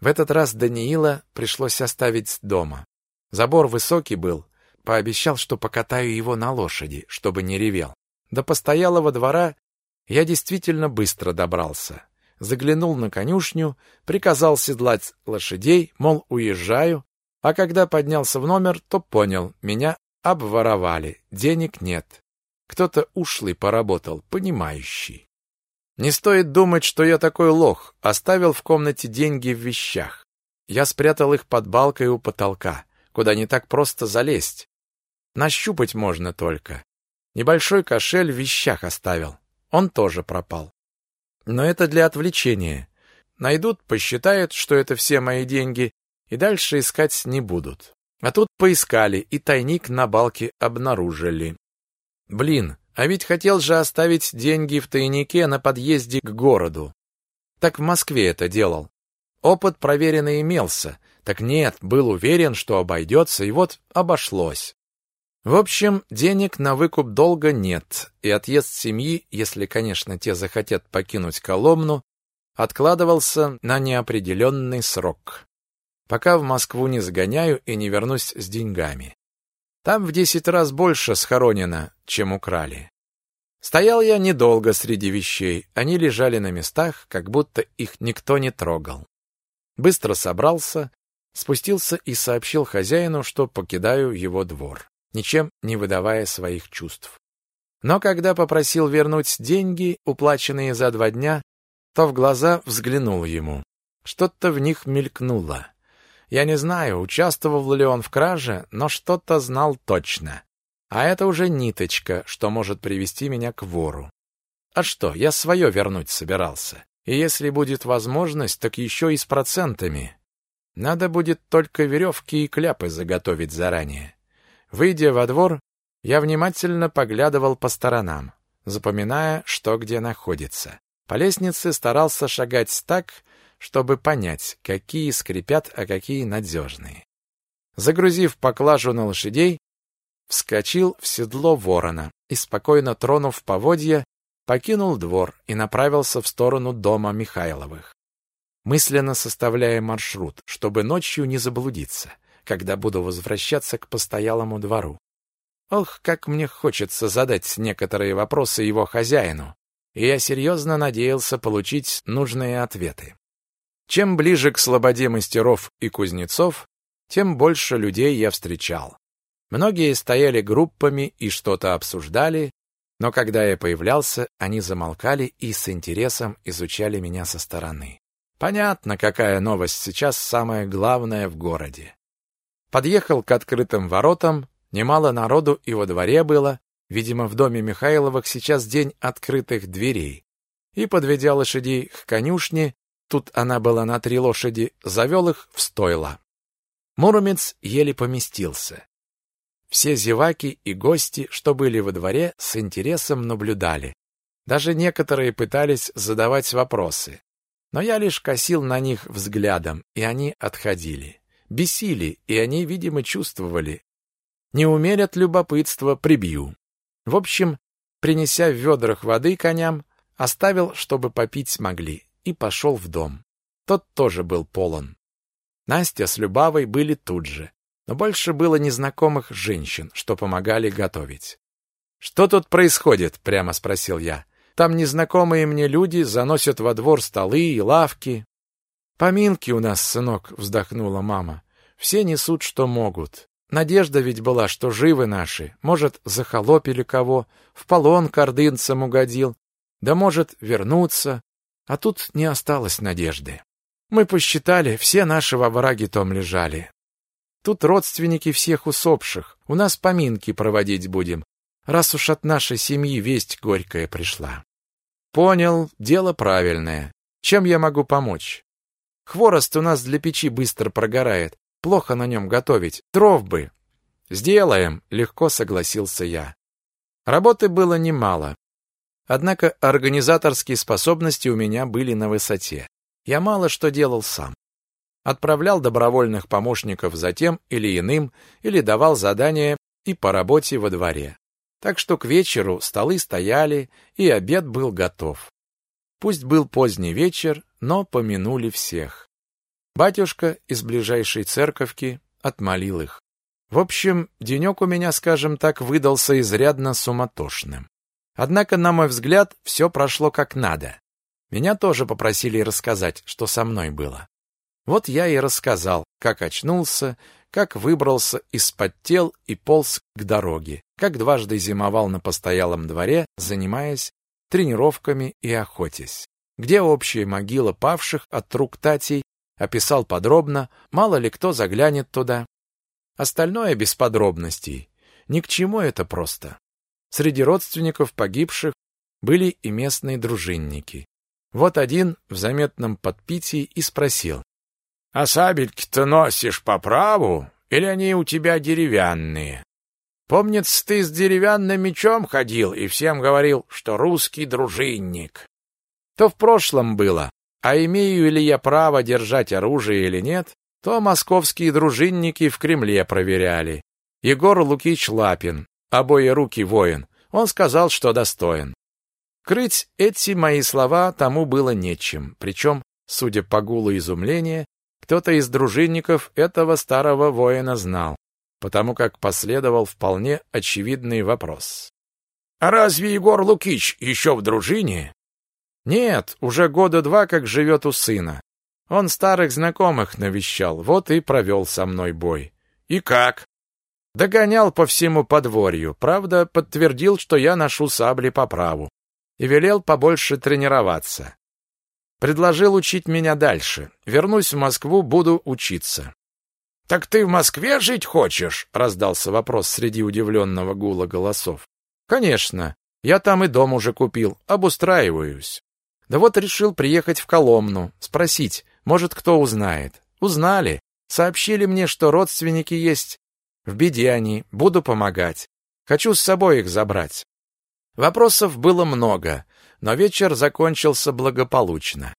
В этот раз Даниила пришлось оставить дома. Забор высокий был, пообещал, что покатаю его на лошади, чтобы не ревел. До постоялого двора я действительно быстро добрался. Заглянул на конюшню, приказал седлать лошадей, мол, уезжаю, а когда поднялся в номер, то понял, меня обворовали, денег нет. Кто-то ушлый поработал, понимающий. Не стоит думать, что я такой лох. Оставил в комнате деньги в вещах. Я спрятал их под балкой у потолка, куда не так просто залезть. Нащупать можно только. Небольшой кошель в вещах оставил. Он тоже пропал. Но это для отвлечения. Найдут, посчитают, что это все мои деньги, и дальше искать не будут. А тут поискали, и тайник на балке обнаружили. Блин, а ведь хотел же оставить деньги в тайнике на подъезде к городу. Так в Москве это делал. Опыт проверенный имелся. Так нет, был уверен, что обойдется, и вот обошлось. В общем, денег на выкуп долга нет, и отъезд семьи, если, конечно, те захотят покинуть Коломну, откладывался на неопределенный срок. Пока в Москву не сгоняю и не вернусь с деньгами. Там в десять раз больше схоронено, чем украли. Стоял я недолго среди вещей, они лежали на местах, как будто их никто не трогал. Быстро собрался, спустился и сообщил хозяину, что покидаю его двор, ничем не выдавая своих чувств. Но когда попросил вернуть деньги, уплаченные за два дня, то в глаза взглянул ему. Что-то в них мелькнуло. Я не знаю, участвовал ли он в краже, но что-то знал точно. А это уже ниточка, что может привести меня к вору. А что, я свое вернуть собирался. И если будет возможность, так еще и с процентами. Надо будет только веревки и кляпы заготовить заранее. Выйдя во двор, я внимательно поглядывал по сторонам, запоминая, что где находится. По лестнице старался шагать так, чтобы понять, какие скрипят, а какие надежные. Загрузив поклажу на лошадей, вскочил в седло ворона и, спокойно тронув поводья, покинул двор и направился в сторону дома Михайловых. Мысленно составляя маршрут, чтобы ночью не заблудиться, когда буду возвращаться к постоялому двору. Ох, как мне хочется задать некоторые вопросы его хозяину, и я серьезно надеялся получить нужные ответы. Чем ближе к слободе мастеров и кузнецов, тем больше людей я встречал. Многие стояли группами и что-то обсуждали, но когда я появлялся, они замолкали и с интересом изучали меня со стороны. Понятно, какая новость сейчас самая главная в городе. Подъехал к открытым воротам, немало народу и во дворе было, видимо, в доме Михайловых сейчас день открытых дверей. И, подведя лошадей к конюшне, тут она была на три лошади, завел их в стойло. Муромец еле поместился. Все зеваки и гости, что были во дворе, с интересом наблюдали. Даже некоторые пытались задавать вопросы. Но я лишь косил на них взглядом, и они отходили. Бесили, и они, видимо, чувствовали. Не умерят любопытство, прибью. В общем, принеся в ведрах воды коням, оставил, чтобы попить могли, и пошел в дом. Тот тоже был полон. Настя с Любавой были тут же но больше было незнакомых женщин, что помогали готовить. «Что тут происходит?» — прямо спросил я. «Там незнакомые мне люди заносят во двор столы и лавки». «Поминки у нас, сынок», — вздохнула мама. «Все несут, что могут. Надежда ведь была, что живы наши. Может, захолопили кого, в полон кордынцам угодил. Да может, вернуться. А тут не осталось надежды. Мы посчитали, все наши во враге том лежали. Тут родственники всех усопших. У нас поминки проводить будем, раз уж от нашей семьи весть горькая пришла. Понял, дело правильное. Чем я могу помочь? Хворост у нас для печи быстро прогорает. Плохо на нем готовить. Дров бы. Сделаем, легко согласился я. Работы было немало. Однако организаторские способности у меня были на высоте. Я мало что делал сам отправлял добровольных помощников за тем или иным, или давал задания и по работе во дворе. Так что к вечеру столы стояли, и обед был готов. Пусть был поздний вечер, но помянули всех. Батюшка из ближайшей церковки отмолил их. В общем, денек у меня, скажем так, выдался изрядно суматошным. Однако, на мой взгляд, все прошло как надо. Меня тоже попросили рассказать, что со мной было. Вот я и рассказал, как очнулся, как выбрался из-под тел и полз к дороге, как дважды зимовал на постоялом дворе, занимаясь тренировками и охотясь. Где общая могила павших от рук Татей, описал подробно, мало ли кто заглянет туда. Остальное без подробностей. Ни к чему это просто. Среди родственников погибших были и местные дружинники. Вот один в заметном подпитии и спросил, а сабельки-то носишь по праву, или они у тебя деревянные? Помнится, ты с деревянным мечом ходил и всем говорил, что русский дружинник. То в прошлом было, а имею ли я право держать оружие или нет, то московские дружинники в Кремле проверяли. Егор Лукич Лапин, обои руки воин, он сказал, что достоин. Крыть эти мои слова тому было нечем, причем, судя по гулу изумления, кто-то из дружинников этого старого воина знал, потому как последовал вполне очевидный вопрос. «А разве Егор Лукич еще в дружине?» «Нет, уже года два как живет у сына. Он старых знакомых навещал, вот и провел со мной бой». «И как?» Догонял по всему подворью, правда, подтвердил, что я ношу сабли по праву, и велел побольше тренироваться. Предложил учить меня дальше. Вернусь в Москву, буду учиться. «Так ты в Москве жить хочешь?» — раздался вопрос среди удивленного гула голосов. «Конечно. Я там и дом уже купил. Обустраиваюсь. Да вот решил приехать в Коломну, спросить, может, кто узнает. Узнали. Сообщили мне, что родственники есть. В беде они, буду помогать. Хочу с собой их забрать. Вопросов было много, но вечер закончился благополучно.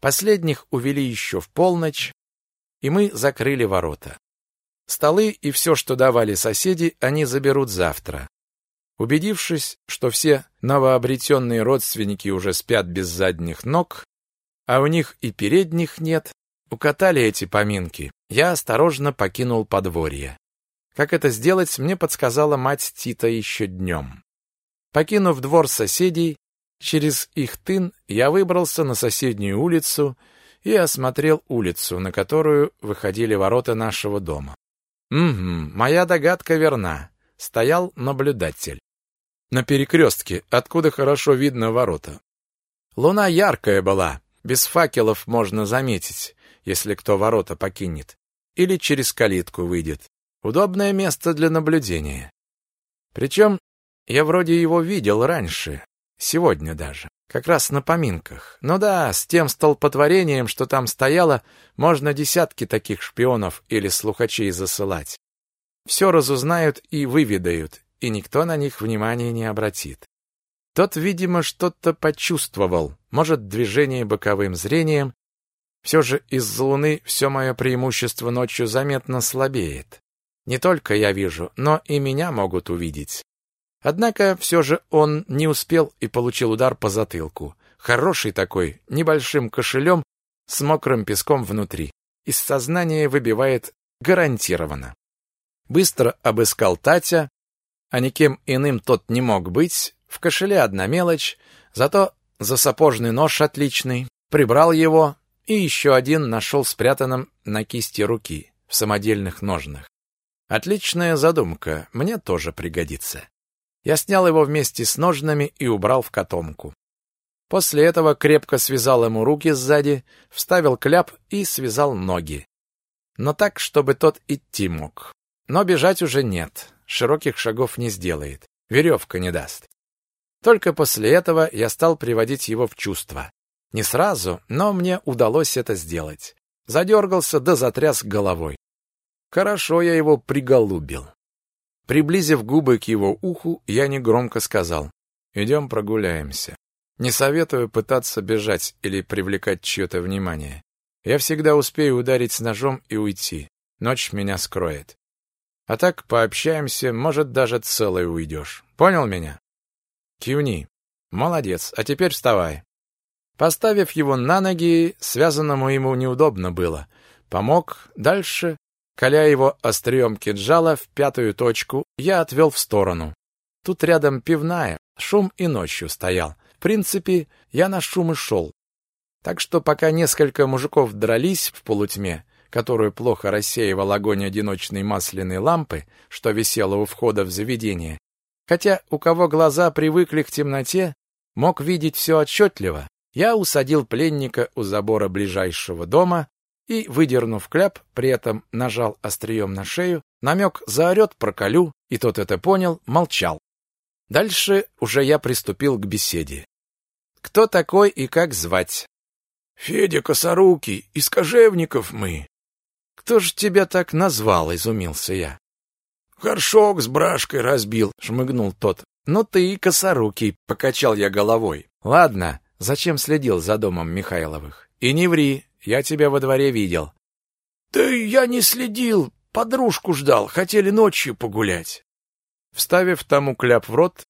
Последних увели еще в полночь, и мы закрыли ворота. Столы и все, что давали соседи, они заберут завтра. Убедившись, что все новообретенные родственники уже спят без задних ног, а у них и передних нет, укатали эти поминки, я осторожно покинул подворье. Как это сделать, мне подсказала мать Тита еще днем. Покинув двор соседей, через их тын я выбрался на соседнюю улицу и осмотрел улицу, на которую выходили ворота нашего дома. Угу, моя догадка верна. Стоял наблюдатель. На перекрестке, откуда хорошо видно ворота. Луна яркая была, без факелов можно заметить, если кто ворота покинет. Или через калитку выйдет. Удобное место для наблюдения. Причем я вроде его видел раньше, сегодня даже, как раз на поминках. Ну да, с тем столпотворением, что там стояло, можно десятки таких шпионов или слухачей засылать. Все разузнают и выведают, и никто на них внимания не обратит. Тот, видимо, что-то почувствовал, может, движение боковым зрением. Все же из-за луны все мое преимущество ночью заметно слабеет. Не только я вижу, но и меня могут увидеть. Однако все же он не успел и получил удар по затылку. Хороший такой, небольшим кошелем с мокрым песком внутри. Из сознания выбивает гарантированно. Быстро обыскал Татя, а никем иным тот не мог быть. В кошеле одна мелочь, зато за сапожный нож отличный. Прибрал его и еще один нашел спрятанным на кисти руки в самодельных ножнах. Отличная задумка, мне тоже пригодится. Я снял его вместе с ножнами и убрал в котомку. После этого крепко связал ему руки сзади, вставил кляп и связал ноги. Но так, чтобы тот идти мог. Но бежать уже нет, широких шагов не сделает, веревка не даст. Только после этого я стал приводить его в чувство. Не сразу, но мне удалось это сделать. Задергался да затряс головой. Хорошо я его приголубил. Приблизив губы к его уху, я негромко сказал, «Идем прогуляемся. Не советую пытаться бежать или привлекать чье-то внимание. Я всегда успею ударить с ножом и уйти. Ночь меня скроет. А так пообщаемся, может, даже целой уйдешь. Понял меня?» «Кивни. Молодец. А теперь вставай». Поставив его на ноги, связанному ему неудобно было. Помог. Дальше Коля его острием кинжала в пятую точку, я отвел в сторону. Тут рядом пивная, шум и ночью стоял. В принципе, я на шум и шел. Так что пока несколько мужиков дрались в полутьме, которую плохо рассеивал огонь одиночной масляной лампы, что висела у входа в заведение, хотя у кого глаза привыкли к темноте, мог видеть все отчетливо, я усадил пленника у забора ближайшего дома, и, выдернув кляп, при этом нажал острием на шею, намек заорет проколю, и тот это понял, молчал. Дальше уже я приступил к беседе. Кто такой и как звать? Федя Косорукий, из Кожевников мы. Кто ж тебя так назвал, изумился я. Горшок с брашкой разбил, шмыгнул тот. Ну ты и Косорукий, покачал я головой. Ладно, зачем следил за домом Михайловых? И не ври, я тебя во дворе видел. Да я не следил, подружку ждал, хотели ночью погулять. Вставив тому кляп в рот,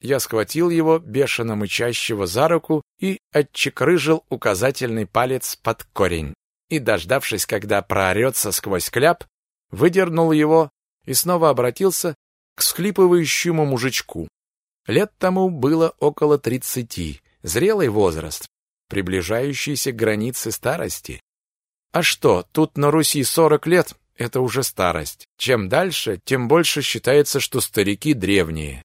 я схватил его, бешено мычащего, за руку и отчекрыжил указательный палец под корень. И, дождавшись, когда проорется сквозь кляп, выдернул его и снова обратился к схлипывающему мужичку. Лет тому было около тридцати, зрелый возраст, приближающейся к границе старости. А что, тут на Руси сорок лет это уже старость. Чем дальше, тем больше считается, что старики древние.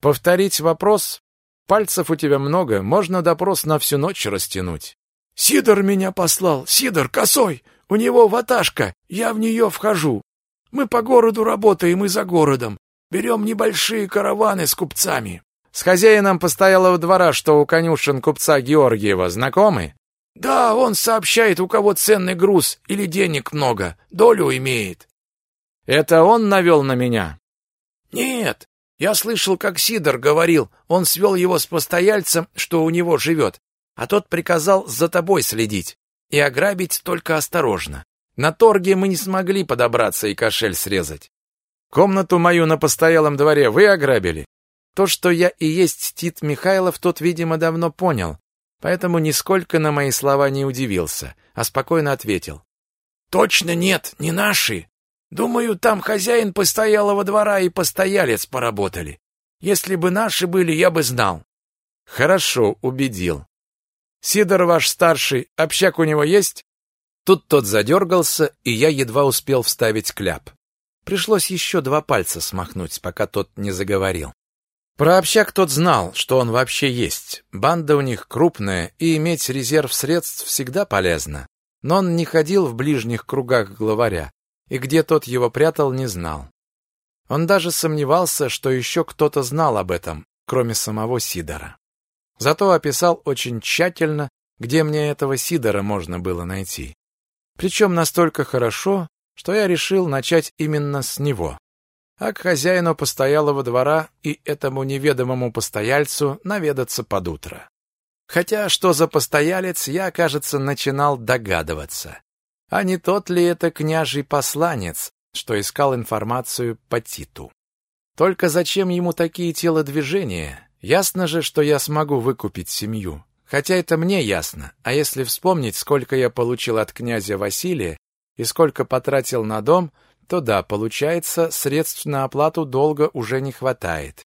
Повторить вопрос? Пальцев у тебя много, можно допрос на всю ночь растянуть. Сидор меня послал, Сидор косой. У него ваташка, я в нее вхожу. Мы по городу работаем и за городом. Берем небольшие караваны с купцами. С хозяином постоялого двора, что у конюшен купца Георгиева, знакомы? Да, он сообщает, у кого ценный груз или денег много, долю имеет. Это он навел на меня? Нет, я слышал, как Сидор говорил, он свел его с постояльцем, что у него живет, а тот приказал за тобой следить и ограбить только осторожно. На торге мы не смогли подобраться и кошель срезать. Комнату мою на постоялом дворе вы ограбили? То, что я и есть Тит Михайлов, тот, видимо, давно понял, поэтому нисколько на мои слова не удивился, а спокойно ответил. «Точно нет, не наши. Думаю, там хозяин постоялого двора и постоялец поработали. Если бы наши были, я бы знал». «Хорошо, убедил. Сидор ваш старший, общак у него есть?» Тут тот задергался, и я едва успел вставить кляп. Пришлось еще два пальца смахнуть, пока тот не заговорил. Про общак тот знал, что он вообще есть. Банда у них крупная, и иметь резерв средств всегда полезно. Но он не ходил в ближних кругах главаря, и где тот его прятал, не знал. Он даже сомневался, что еще кто-то знал об этом, кроме самого Сидора. Зато описал очень тщательно, где мне этого Сидора можно было найти. Причем настолько хорошо, что я решил начать именно с него а к хозяину постоялого двора и этому неведомому постояльцу наведаться под утро. Хотя что за постоялец, я, кажется, начинал догадываться. А не тот ли это княжий посланец, что искал информацию по Титу? Только зачем ему такие телодвижения? Ясно же, что я смогу выкупить семью. Хотя это мне ясно, а если вспомнить, сколько я получил от князя Василия и сколько потратил на дом, то да, получается, средств на оплату долга уже не хватает.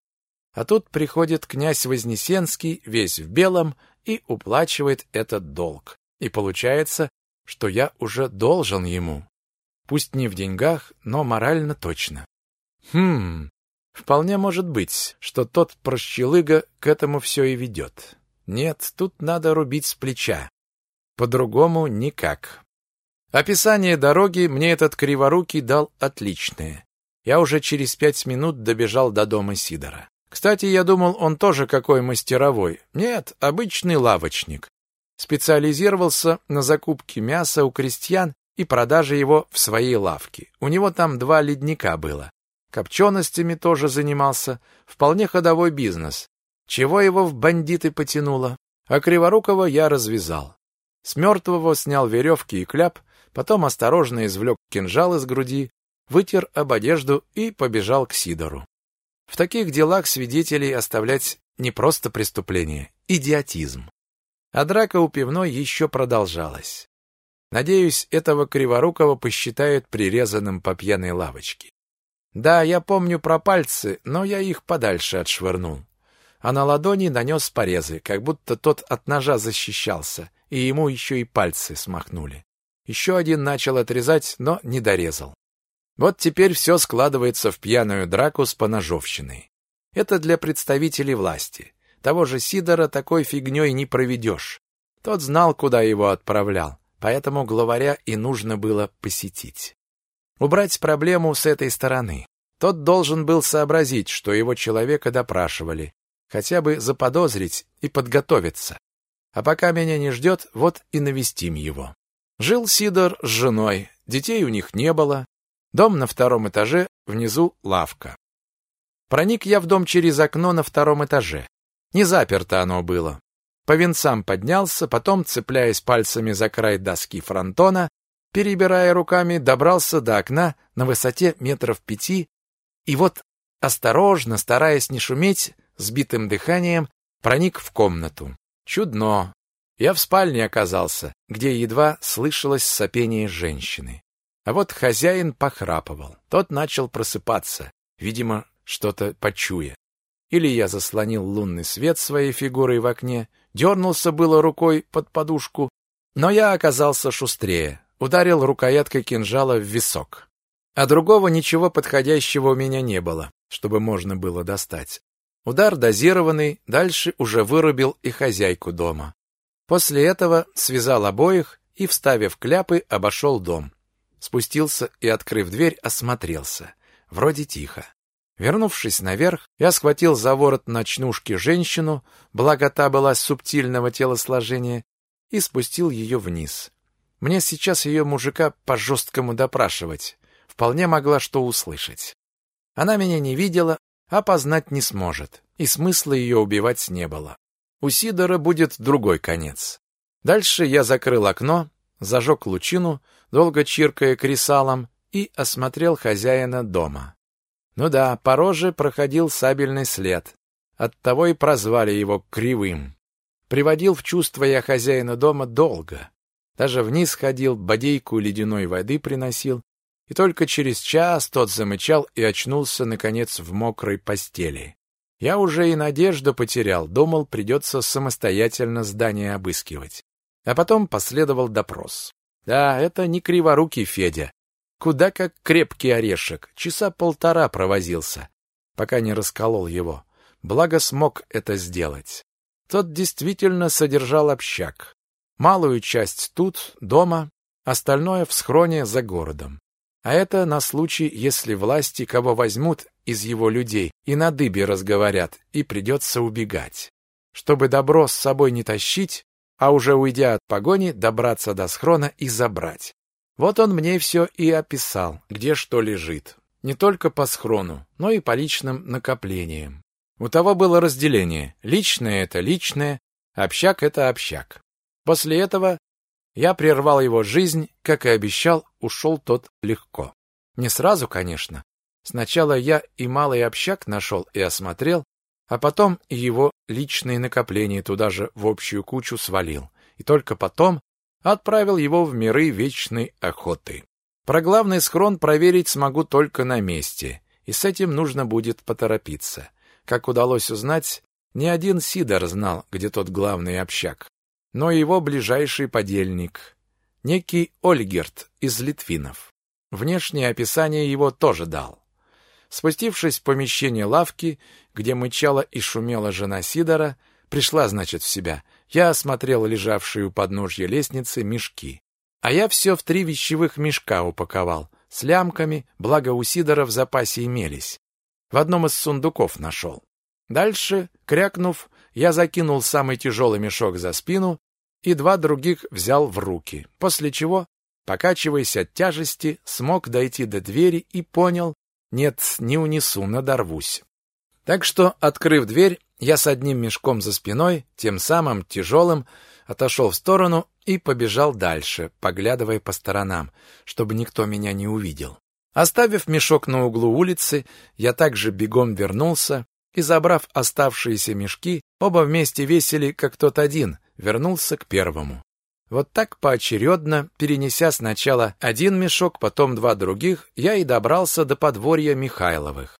А тут приходит князь Вознесенский, весь в белом, и уплачивает этот долг. И получается, что я уже должен ему. Пусть не в деньгах, но морально точно. Хм, вполне может быть, что тот прощелыга к этому все и ведет. Нет, тут надо рубить с плеча. По-другому никак. Описание дороги мне этот криворукий дал отличное. Я уже через пять минут добежал до дома Сидора. Кстати, я думал, он тоже какой мастеровой. Нет, обычный лавочник. Специализировался на закупке мяса у крестьян и продаже его в своей лавке. У него там два ледника было. Копченостями тоже занимался. Вполне ходовой бизнес. Чего его в бандиты потянуло? А Криворукова я развязал. С мертвого снял веревки и кляп, потом осторожно извлек кинжал из груди, вытер об одежду и побежал к Сидору. В таких делах свидетелей оставлять не просто преступление, идиотизм. А драка у пивной еще продолжалась. Надеюсь, этого Криворукова посчитают прирезанным по пьяной лавочке. Да, я помню про пальцы, но я их подальше отшвырнул. А на ладони нанес порезы, как будто тот от ножа защищался, и ему еще и пальцы смахнули. Еще один начал отрезать, но не дорезал. Вот теперь все складывается в пьяную драку с поножовщиной. Это для представителей власти. Того же Сидора такой фигней не проведешь. Тот знал, куда его отправлял, поэтому главаря и нужно было посетить. Убрать проблему с этой стороны. Тот должен был сообразить, что его человека допрашивали, хотя бы заподозрить и подготовиться. А пока меня не ждет, вот и навестим его. Жил Сидор с женой, детей у них не было. Дом на втором этаже, внизу лавка. Проник я в дом через окно на втором этаже. Не заперто оно было. По венцам поднялся, потом, цепляясь пальцами за край доски фронтона, перебирая руками, добрался до окна на высоте метров пяти, и вот, осторожно, стараясь не шуметь, сбитым дыханием, проник в комнату. Чудно. Я в спальне оказался, где едва слышалось сопение женщины. А вот хозяин похрапывал. Тот начал просыпаться, видимо, что-то почуя. Или я заслонил лунный свет своей фигурой в окне, дернулся было рукой под подушку, но я оказался шустрее, ударил рукояткой кинжала в висок. А другого ничего подходящего у меня не было, чтобы можно было достать. Удар дозированный, дальше уже вырубил и хозяйку дома. После этого связал обоих и, вставив кляпы, обошел дом. Спустился и, открыв дверь, осмотрелся. Вроде тихо. Вернувшись наверх, я схватил за ворот ночнушки женщину, благо та была субтильного телосложения, и спустил ее вниз. Мне сейчас ее мужика по-жесткому допрашивать. Вполне могла что услышать. Она меня не видела, опознать не сможет, и смысла ее убивать не было. У Сидора будет другой конец. Дальше я закрыл окно, зажег лучину, долго чиркая кресалом, и осмотрел хозяина дома. Ну да, по роже проходил сабельный след. Оттого и прозвали его Кривым. Приводил в чувство я хозяина дома долго. Даже вниз ходил, бодейку ледяной воды приносил, и только через час тот замычал и очнулся, наконец, в мокрой постели. Я уже и надежду потерял, думал, придется самостоятельно здание обыскивать. А потом последовал допрос. Да, это не криворукий Федя. Куда как крепкий орешек. Часа полтора провозился, пока не расколол его. Благо смог это сделать. Тот действительно содержал общак. Малую часть тут, дома, остальное в схроне за городом. А это на случай, если власти кого возьмут из его людей и на дыбе разговорят, и придется убегать. Чтобы добро с собой не тащить, а уже уйдя от погони, добраться до схрона и забрать. Вот он мне все и описал, где что лежит. Не только по схрону, но и по личным накоплениям. У того было разделение. Личное — это личное, общак — это общак. После этого я прервал его жизнь, как и обещал, ушел тот легко. Не сразу, конечно. Сначала я и малый общак нашел и осмотрел, а потом и его личные накопления туда же в общую кучу свалил. И только потом отправил его в миры вечной охоты. Про главный схрон проверить смогу только на месте, и с этим нужно будет поторопиться. Как удалось узнать, не один Сидор знал, где тот главный общак но его ближайший подельник, некий Ольгерт из Литвинов. Внешнее описание его тоже дал. Спустившись в помещение лавки, где мычала и шумела жена Сидора, пришла, значит, в себя, я осмотрел лежавшие у подножья лестницы мешки. А я все в три вещевых мешка упаковал, с лямками, благо у Сидора в запасе имелись. В одном из сундуков нашел. Дальше, крякнув, я закинул самый тяжелый мешок за спину и два других взял в руки, после чего, покачиваясь от тяжести, смог дойти до двери и понял, нет, не унесу, надорвусь. Так что, открыв дверь, я с одним мешком за спиной, тем самым тяжелым, отошел в сторону и побежал дальше, поглядывая по сторонам, чтобы никто меня не увидел. Оставив мешок на углу улицы, я также бегом вернулся и, забрав оставшиеся мешки, оба вместе весили, как тот один, вернулся к первому. Вот так поочередно, перенеся сначала один мешок, потом два других, я и добрался до подворья Михайловых.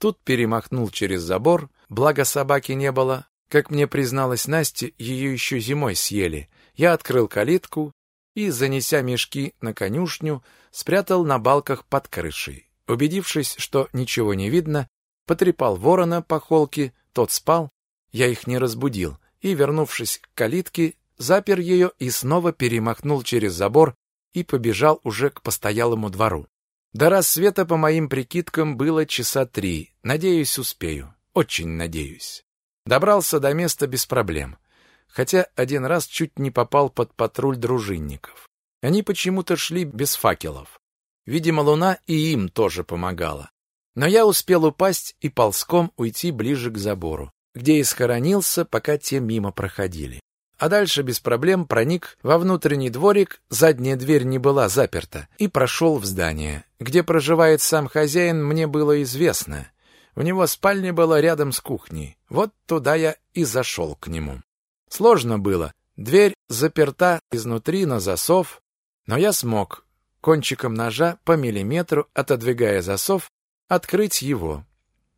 Тут перемахнул через забор, благо собаки не было. Как мне призналась Настя, ее еще зимой съели. Я открыл калитку и, занеся мешки на конюшню, спрятал на балках под крышей. Убедившись, что ничего не видно, потрепал ворона по холке, тот спал, я их не разбудил, и, вернувшись к калитке, запер ее и снова перемахнул через забор и побежал уже к постоялому двору. До рассвета, по моим прикидкам, было часа три. Надеюсь, успею. Очень надеюсь. Добрался до места без проблем. Хотя один раз чуть не попал под патруль дружинников. Они почему-то шли без факелов. Видимо, луна и им тоже помогала. Но я успел упасть и ползком уйти ближе к забору, где и схоронился, пока те мимо проходили. А дальше без проблем проник во внутренний дворик, задняя дверь не была заперта, и прошел в здание. Где проживает сам хозяин, мне было известно. У него спальня была рядом с кухней. Вот туда я и зашел к нему. Сложно было. Дверь заперта изнутри на засов, но я смог, кончиком ножа по миллиметру отодвигая засов, открыть его.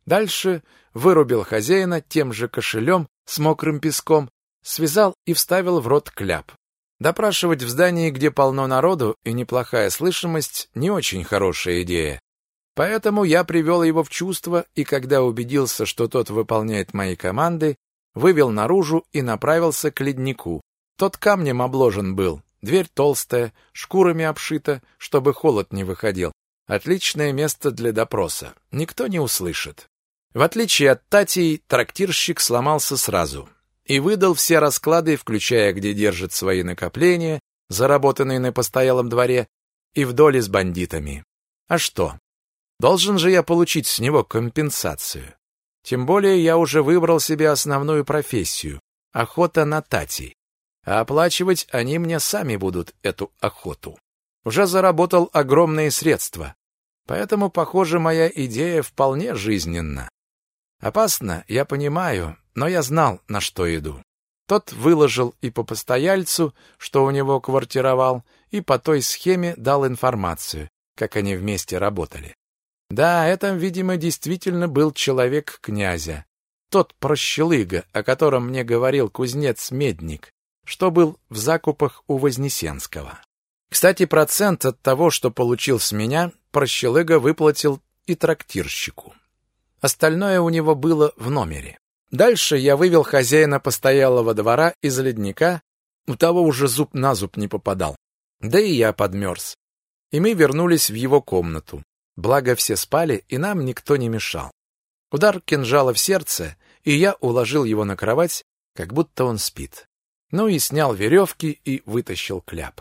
Дальше вырубил хозяина тем же кошелем с мокрым песком, связал и вставил в рот кляп. Допрашивать в здании, где полно народу и неплохая слышимость, не очень хорошая идея. Поэтому я привел его в чувство, и когда убедился, что тот выполняет мои команды, вывел наружу и направился к леднику. Тот камнем обложен был, дверь толстая, шкурами обшита, чтобы холод не выходил. Отличное место для допроса. Никто не услышит. В отличие от Татей, трактирщик сломался сразу и выдал все расклады, включая, где держит свои накопления, заработанные на постоялом дворе, и в доле с бандитами. А что? Должен же я получить с него компенсацию. Тем более я уже выбрал себе основную профессию — охота на тати. А оплачивать они мне сами будут эту охоту. Уже заработал огромные средства. Поэтому, похоже, моя идея вполне жизненна. Опасно, я понимаю, но я знал, на что иду. Тот выложил и по постояльцу, что у него квартировал, и по той схеме дал информацию, как они вместе работали. Да, это, видимо, действительно был человек князя. Тот прощелыга, о котором мне говорил кузнец-медник, что был в закупах у Вознесенского. Кстати, процент от того, что получил с меня, прощелыга выплатил и трактирщику. Остальное у него было в номере. Дальше я вывел хозяина постоялого двора из ледника, у того уже зуб на зуб не попадал. Да и я подмерз. И мы вернулись в его комнату. Благо все спали, и нам никто не мешал. Удар кинжала в сердце, и я уложил его на кровать, как будто он спит. Ну и снял веревки и вытащил кляп.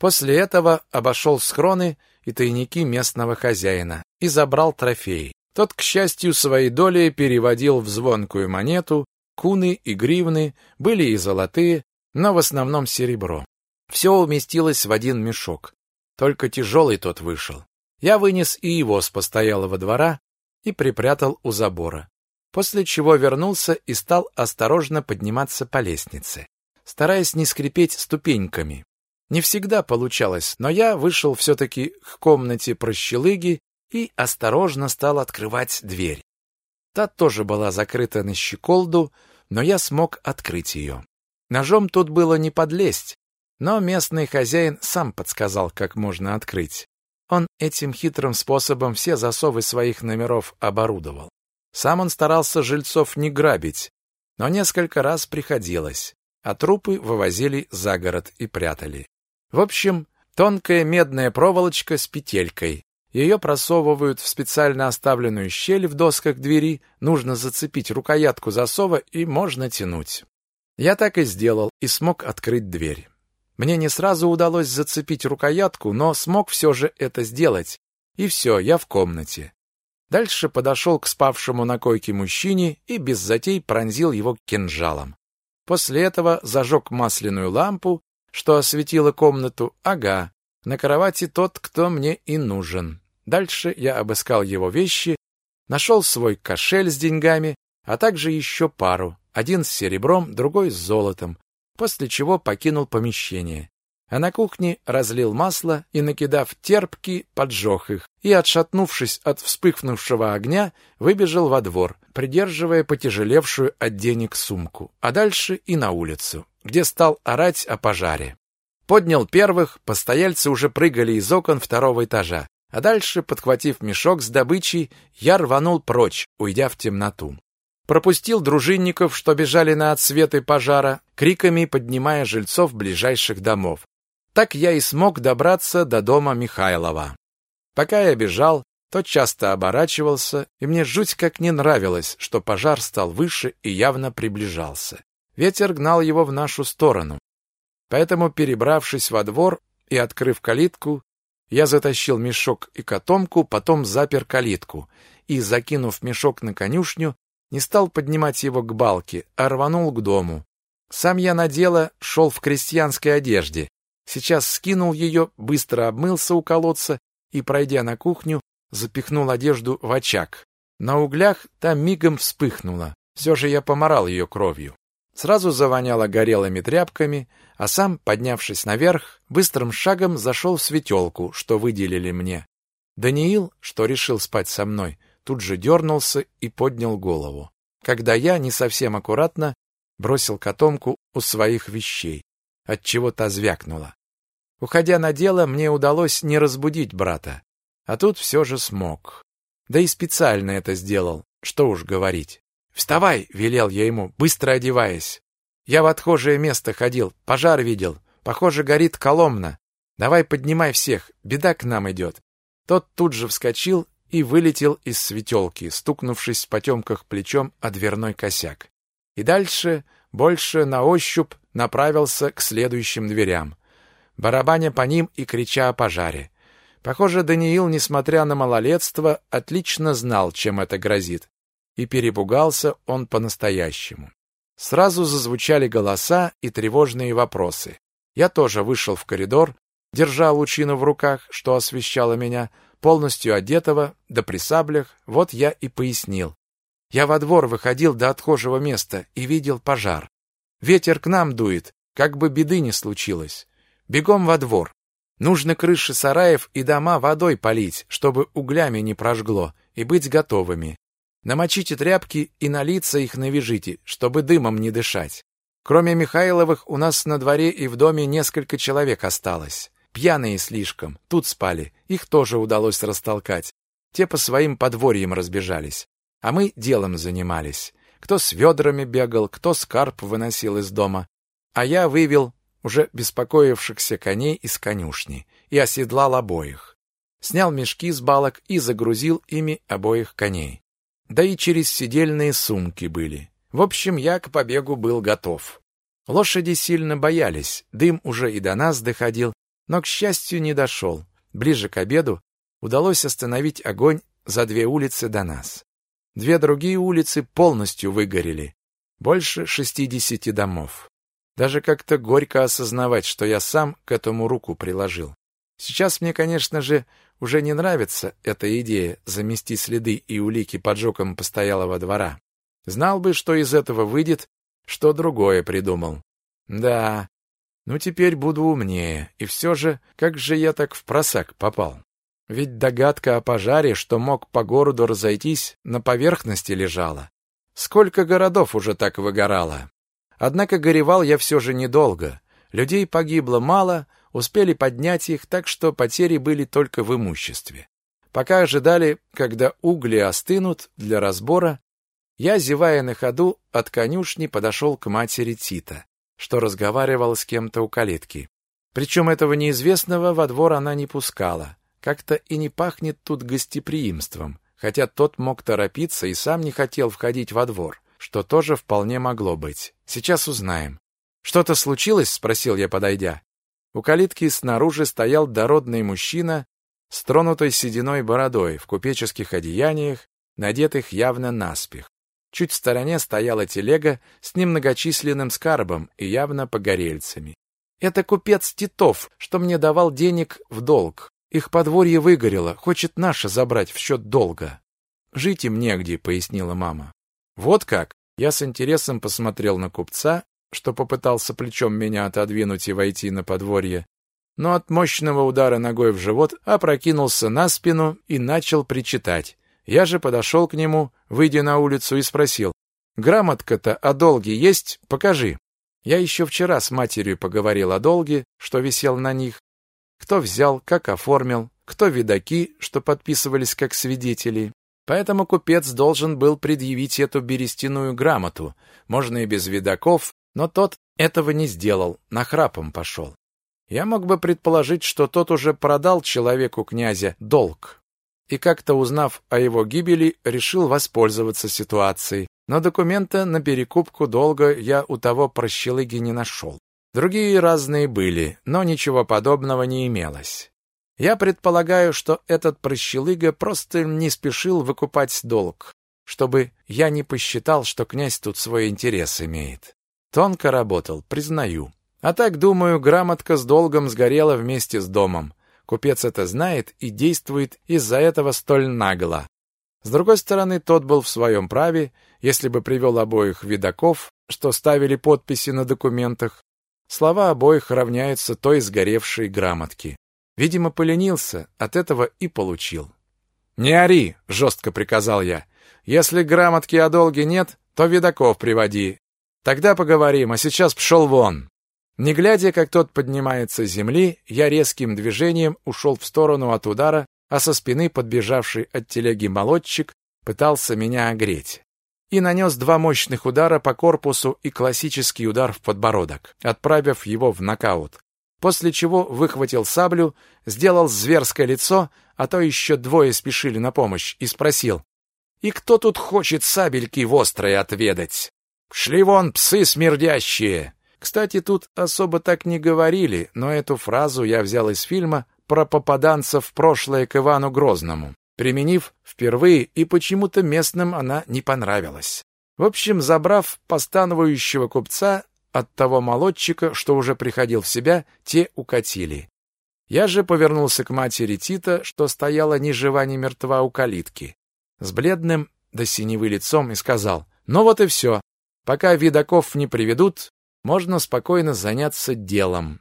После этого обошел схроны и тайники местного хозяина и забрал трофеи. Тот, к счастью, свои доли переводил в звонкую монету, куны и гривны, были и золотые, но в основном серебро. Все уместилось в один мешок. Только тяжелый тот вышел. Я вынес и его с постоялого двора и припрятал у забора, после чего вернулся и стал осторожно подниматься по лестнице, стараясь не скрипеть ступеньками. Не всегда получалось, но я вышел все-таки к комнате прощелыги и осторожно стал открывать дверь. Та тоже была закрыта на щеколду, но я смог открыть ее. Ножом тут было не подлезть, но местный хозяин сам подсказал, как можно открыть. Он этим хитрым способом все засовы своих номеров оборудовал. Сам он старался жильцов не грабить, но несколько раз приходилось, а трупы вывозили за город и прятали. В общем, тонкая медная проволочка с петелькой. Ее просовывают в специально оставленную щель в досках двери, нужно зацепить рукоятку засова и можно тянуть. Я так и сделал и смог открыть дверь. Мне не сразу удалось зацепить рукоятку, но смог все же это сделать. И все, я в комнате. Дальше подошел к спавшему на койке мужчине и без затей пронзил его кинжалом. После этого зажег масляную лампу, что осветило комнату. Ага, на кровати тот, кто мне и нужен. Дальше я обыскал его вещи, нашел свой кошель с деньгами, а также еще пару, один с серебром, другой с золотом, после чего покинул помещение. А на кухне разлил масло и, накидав терпки, поджег их, и, отшатнувшись от вспыхнувшего огня, выбежал во двор, придерживая потяжелевшую от денег сумку, а дальше и на улицу, где стал орать о пожаре. Поднял первых, постояльцы уже прыгали из окон второго этажа, а дальше, подхватив мешок с добычей, я рванул прочь, уйдя в темноту пропустил дружинников, что бежали на отсветы пожара, криками поднимая жильцов ближайших домов. Так я и смог добраться до дома Михайлова. Пока я бежал, то часто оборачивался, и мне жуть как не нравилось, что пожар стал выше и явно приближался. Ветер гнал его в нашу сторону. Поэтому, перебравшись во двор и открыв калитку, я затащил мешок и котомку, потом запер калитку и, закинув мешок на конюшню, не стал поднимать его к балке, а рванул к дому. Сам я на дело шел в крестьянской одежде. Сейчас скинул ее, быстро обмылся у колодца и, пройдя на кухню, запихнул одежду в очаг. На углях там мигом вспыхнуло. Все же я поморал ее кровью. Сразу завоняло горелыми тряпками, а сам, поднявшись наверх, быстрым шагом зашел в светелку, что выделили мне. Даниил, что решил спать со мной, тут же дернулся и поднял голову, когда я не совсем аккуратно бросил котомку у своих вещей, от чего та звякнула. Уходя на дело, мне удалось не разбудить брата, а тут все же смог. Да и специально это сделал, что уж говорить. «Вставай!» — велел я ему, быстро одеваясь. «Я в отхожее место ходил, пожар видел. Похоже, горит Коломна. Давай поднимай всех, беда к нам идет». Тот тут же вскочил и вылетел из светелки, стукнувшись в потемках плечом о дверной косяк. И дальше, больше на ощупь, направился к следующим дверям, барабаня по ним и крича о пожаре. Похоже, Даниил, несмотря на малолетство, отлично знал, чем это грозит, и перепугался он по-настоящему. Сразу зазвучали голоса и тревожные вопросы. Я тоже вышел в коридор, держа лучину в руках, что освещало меня, полностью одетого, да при саблях, вот я и пояснил. Я во двор выходил до отхожего места и видел пожар. Ветер к нам дует, как бы беды не случилось. Бегом во двор. Нужно крыши сараев и дома водой полить, чтобы углями не прожгло, и быть готовыми. Намочите тряпки и на лица их навяжите, чтобы дымом не дышать. Кроме Михайловых, у нас на дворе и в доме несколько человек осталось. Пьяные слишком, тут спали, их тоже удалось растолкать. Те по своим подворьям разбежались. А мы делом занимались. Кто с ведрами бегал, кто скарб выносил из дома. А я вывел уже беспокоившихся коней из конюшни и оседлал обоих. Снял мешки с балок и загрузил ими обоих коней. Да и через сидельные сумки были. В общем, я к побегу был готов. Лошади сильно боялись, дым уже и до нас доходил, но, к счастью, не дошел. Ближе к обеду удалось остановить огонь за две улицы до нас. Две другие улицы полностью выгорели. Больше шестидесяти домов. Даже как-то горько осознавать, что я сам к этому руку приложил. Сейчас мне, конечно же, уже не нравится эта идея замести следы и улики поджогом постоялого двора. Знал бы, что из этого выйдет, что другое придумал. Да, ну, теперь буду умнее. И все же, как же я так в просак попал? Ведь догадка о пожаре, что мог по городу разойтись, на поверхности лежала. Сколько городов уже так выгорало? Однако горевал я все же недолго. Людей погибло мало, успели поднять их, так что потери были только в имуществе. Пока ожидали, когда угли остынут для разбора, я, зевая на ходу, от конюшни подошел к матери Тита что разговаривал с кем-то у калитки. Причем этого неизвестного во двор она не пускала. Как-то и не пахнет тут гостеприимством, хотя тот мог торопиться и сам не хотел входить во двор, что тоже вполне могло быть. Сейчас узнаем. «Что-то случилось?» — спросил я, подойдя. У калитки снаружи стоял дородный мужчина с тронутой сединой бородой в купеческих одеяниях, надетых явно наспех. Чуть в стороне стояла телега с немногочисленным скарбом и явно погорельцами. Это купец Титов, что мне давал денег в долг. Их подворье выгорело, хочет наше забрать в счет долга. Жить им негде, пояснила мама. Вот как? Я с интересом посмотрел на купца, что попытался плечом меня отодвинуть и войти на подворье, но от мощного удара ногой в живот опрокинулся на спину и начал причитать. Я же подошел к нему, выйдя на улицу, и спросил, «Грамотка-то о долге есть? Покажи». Я еще вчера с матерью поговорил о долге, что висел на них, кто взял, как оформил, кто видаки, что подписывались как свидетели. Поэтому купец должен был предъявить эту берестяную грамоту, можно и без видаков, но тот этого не сделал, нахрапом пошел. Я мог бы предположить, что тот уже продал человеку князя долг, и как-то узнав о его гибели, решил воспользоваться ситуацией. Но документа на перекупку долга я у того прощелыги не нашел. Другие разные были, но ничего подобного не имелось. Я предполагаю, что этот прощелыга просто не спешил выкупать долг, чтобы я не посчитал, что князь тут свой интерес имеет. Тонко работал, признаю. А так, думаю, грамотка с долгом сгорела вместе с домом. Купец это знает и действует из-за этого столь нагло. С другой стороны, тот был в своем праве, если бы привел обоих видаков, что ставили подписи на документах. Слова обоих равняются той сгоревшей грамотке. Видимо, поленился, от этого и получил. «Не ори!» — жестко приказал я. «Если грамотки о долге нет, то видаков приводи. Тогда поговорим, а сейчас пшел вон!» Не глядя, как тот поднимается с земли, я резким движением ушел в сторону от удара, а со спины подбежавший от телеги молодчик пытался меня огреть. И нанес два мощных удара по корпусу и классический удар в подбородок, отправив его в нокаут. После чего выхватил саблю, сделал зверское лицо, а то еще двое спешили на помощь, и спросил, «И кто тут хочет сабельки вострой отведать? Шли вон, псы смердящие!» Кстати, тут особо так не говорили, но эту фразу я взял из фильма про попаданцев в прошлое к Ивану Грозному, применив впервые, и почему-то местным она не понравилась. В общем, забрав постановающего купца от того молодчика, что уже приходил в себя, те укатили. Я же повернулся к матери Тита, что стояла ни жива, ни мертва у калитки, с бледным до синевы лицом и сказал, «Ну вот и все. Пока видаков не приведут, можно спокойно заняться делом.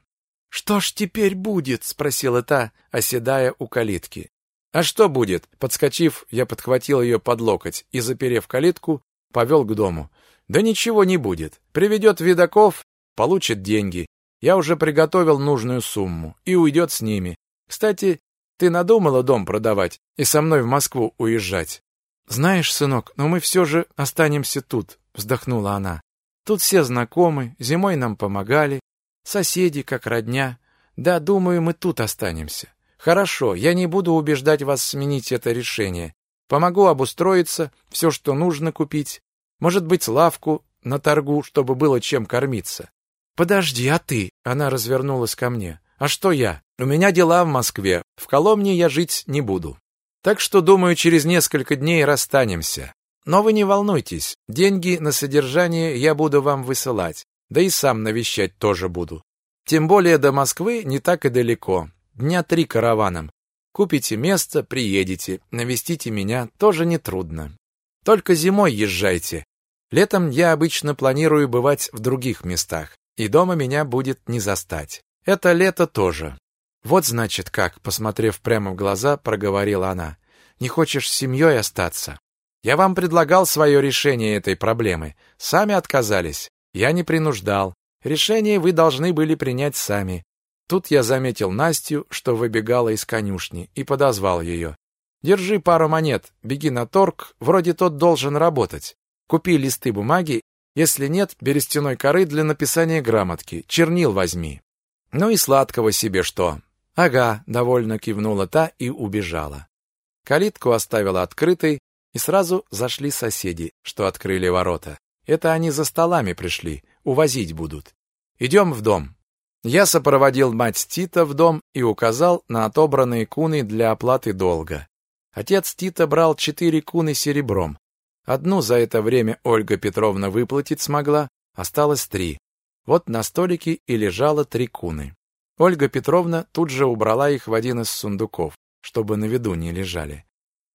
«Что ж теперь будет?» — спросила та, оседая у калитки. «А что будет?» Подскочив, я подхватил ее под локоть и, заперев калитку, повел к дому. «Да ничего не будет. Приведет видаков, получит деньги. Я уже приготовил нужную сумму и уйдет с ними. Кстати, ты надумала дом продавать и со мной в Москву уезжать?» «Знаешь, сынок, но мы все же останемся тут», — вздохнула она. Тут все знакомы, зимой нам помогали, соседи как родня. Да, думаю, мы тут останемся. Хорошо, я не буду убеждать вас сменить это решение. Помогу обустроиться, все, что нужно купить. Может быть, лавку на торгу, чтобы было чем кормиться. Подожди, а ты? Она развернулась ко мне. А что я? У меня дела в Москве. В Коломне я жить не буду. Так что, думаю, через несколько дней расстанемся. Но вы не волнуйтесь, деньги на содержание я буду вам высылать, да и сам навещать тоже буду. Тем более до Москвы не так и далеко, дня три караваном. Купите место, приедете, навестите меня, тоже не трудно. Только зимой езжайте. Летом я обычно планирую бывать в других местах, и дома меня будет не застать. Это лето тоже. Вот значит как, посмотрев прямо в глаза, проговорила она. Не хочешь с семьей остаться? Я вам предлагал свое решение этой проблемы. Сами отказались. Я не принуждал. Решение вы должны были принять сами. Тут я заметил Настю, что выбегала из конюшни, и подозвал ее. Держи пару монет, беги на торг, вроде тот должен работать. Купи листы бумаги, если нет, берестяной коры для написания грамотки, чернил возьми. Ну и сладкого себе что. Ага, довольно кивнула та и убежала. Калитку оставила открытой, и сразу зашли соседи, что открыли ворота. Это они за столами пришли, увозить будут. Идем в дом. Я сопроводил мать Тита в дом и указал на отобранные куны для оплаты долга. Отец Тита брал четыре куны серебром. Одну за это время Ольга Петровна выплатить смогла, осталось три. Вот на столике и лежало три куны. Ольга Петровна тут же убрала их в один из сундуков, чтобы на виду не лежали.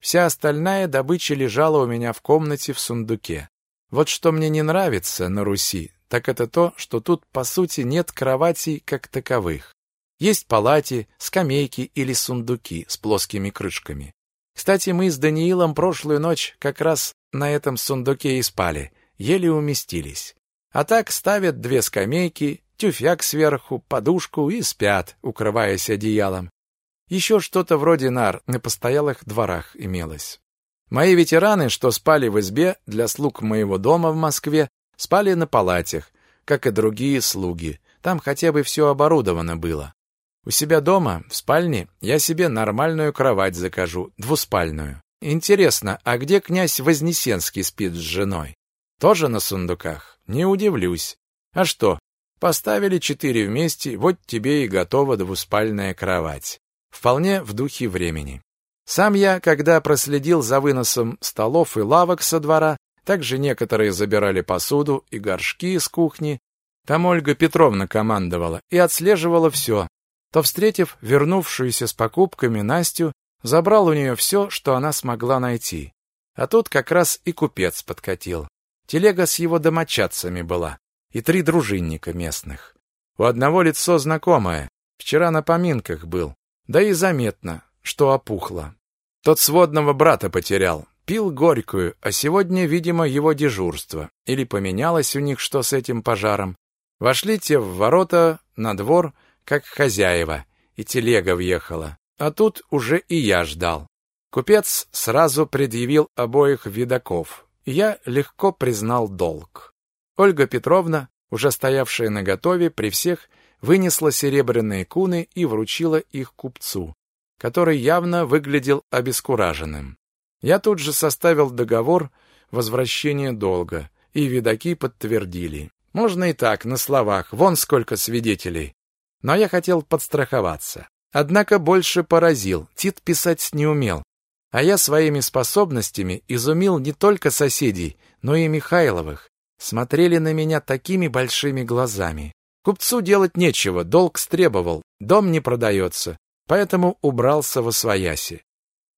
Вся остальная добыча лежала у меня в комнате в сундуке. Вот что мне не нравится на Руси, так это то, что тут, по сути, нет кроватей как таковых. Есть палати, скамейки или сундуки с плоскими крышками. Кстати, мы с Даниилом прошлую ночь как раз на этом сундуке и спали, еле уместились. А так ставят две скамейки, тюфяк сверху, подушку и спят, укрываясь одеялом. Еще что-то вроде нар на постоялых дворах имелось. Мои ветераны, что спали в избе для слуг моего дома в Москве, спали на палатях, как и другие слуги. Там хотя бы все оборудовано было. У себя дома, в спальне, я себе нормальную кровать закажу, двуспальную. Интересно, а где князь Вознесенский спит с женой? Тоже на сундуках? Не удивлюсь. А что, поставили четыре вместе, вот тебе и готова двуспальная кровать. Вполне в духе времени. Сам я, когда проследил за выносом столов и лавок со двора, также некоторые забирали посуду и горшки из кухни, там Ольга Петровна командовала и отслеживала все, то, встретив вернувшуюся с покупками Настю, забрал у нее все, что она смогла найти. А тут как раз и купец подкатил. Телега с его домочадцами была, и три дружинника местных. У одного лицо знакомое, вчера на поминках был, да и заметно, что опухло. Тот сводного брата потерял, пил горькую, а сегодня, видимо, его дежурство. Или поменялось у них что с этим пожаром. Вошли те в ворота, на двор, как хозяева, и телега въехала. А тут уже и я ждал. Купец сразу предъявил обоих видаков, я легко признал долг. Ольга Петровна, уже стоявшая наготове, при всех вынесла серебряные куны и вручила их купцу, который явно выглядел обескураженным. Я тут же составил договор возвращения долга, и видаки подтвердили. Можно и так, на словах, вон сколько свидетелей. Но я хотел подстраховаться. Однако больше поразил, Тит писать не умел. А я своими способностями изумил не только соседей, но и Михайловых. Смотрели на меня такими большими глазами. Купцу делать нечего, долг стребовал, дом не продается, поэтому убрался во свояси.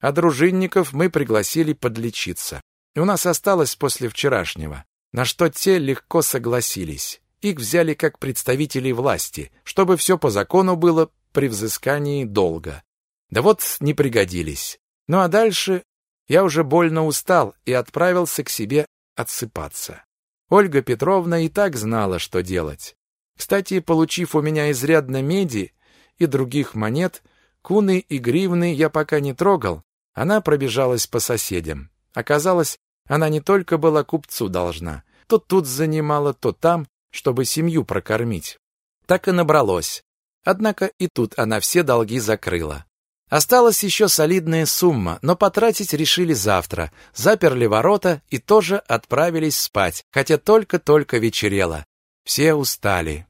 А дружинников мы пригласили подлечиться. И у нас осталось после вчерашнего, на что те легко согласились. Их взяли как представителей власти, чтобы все по закону было при взыскании долга. Да вот не пригодились. Ну а дальше я уже больно устал и отправился к себе отсыпаться. Ольга Петровна и так знала, что делать. Кстати, получив у меня изрядно меди и других монет, куны и гривны я пока не трогал, она пробежалась по соседям. Оказалось, она не только была купцу должна, то тут занимала, то там, чтобы семью прокормить. Так и набралось. Однако и тут она все долги закрыла. Осталась еще солидная сумма, но потратить решили завтра. Заперли ворота и тоже отправились спать, хотя только-только вечерело. Все устали.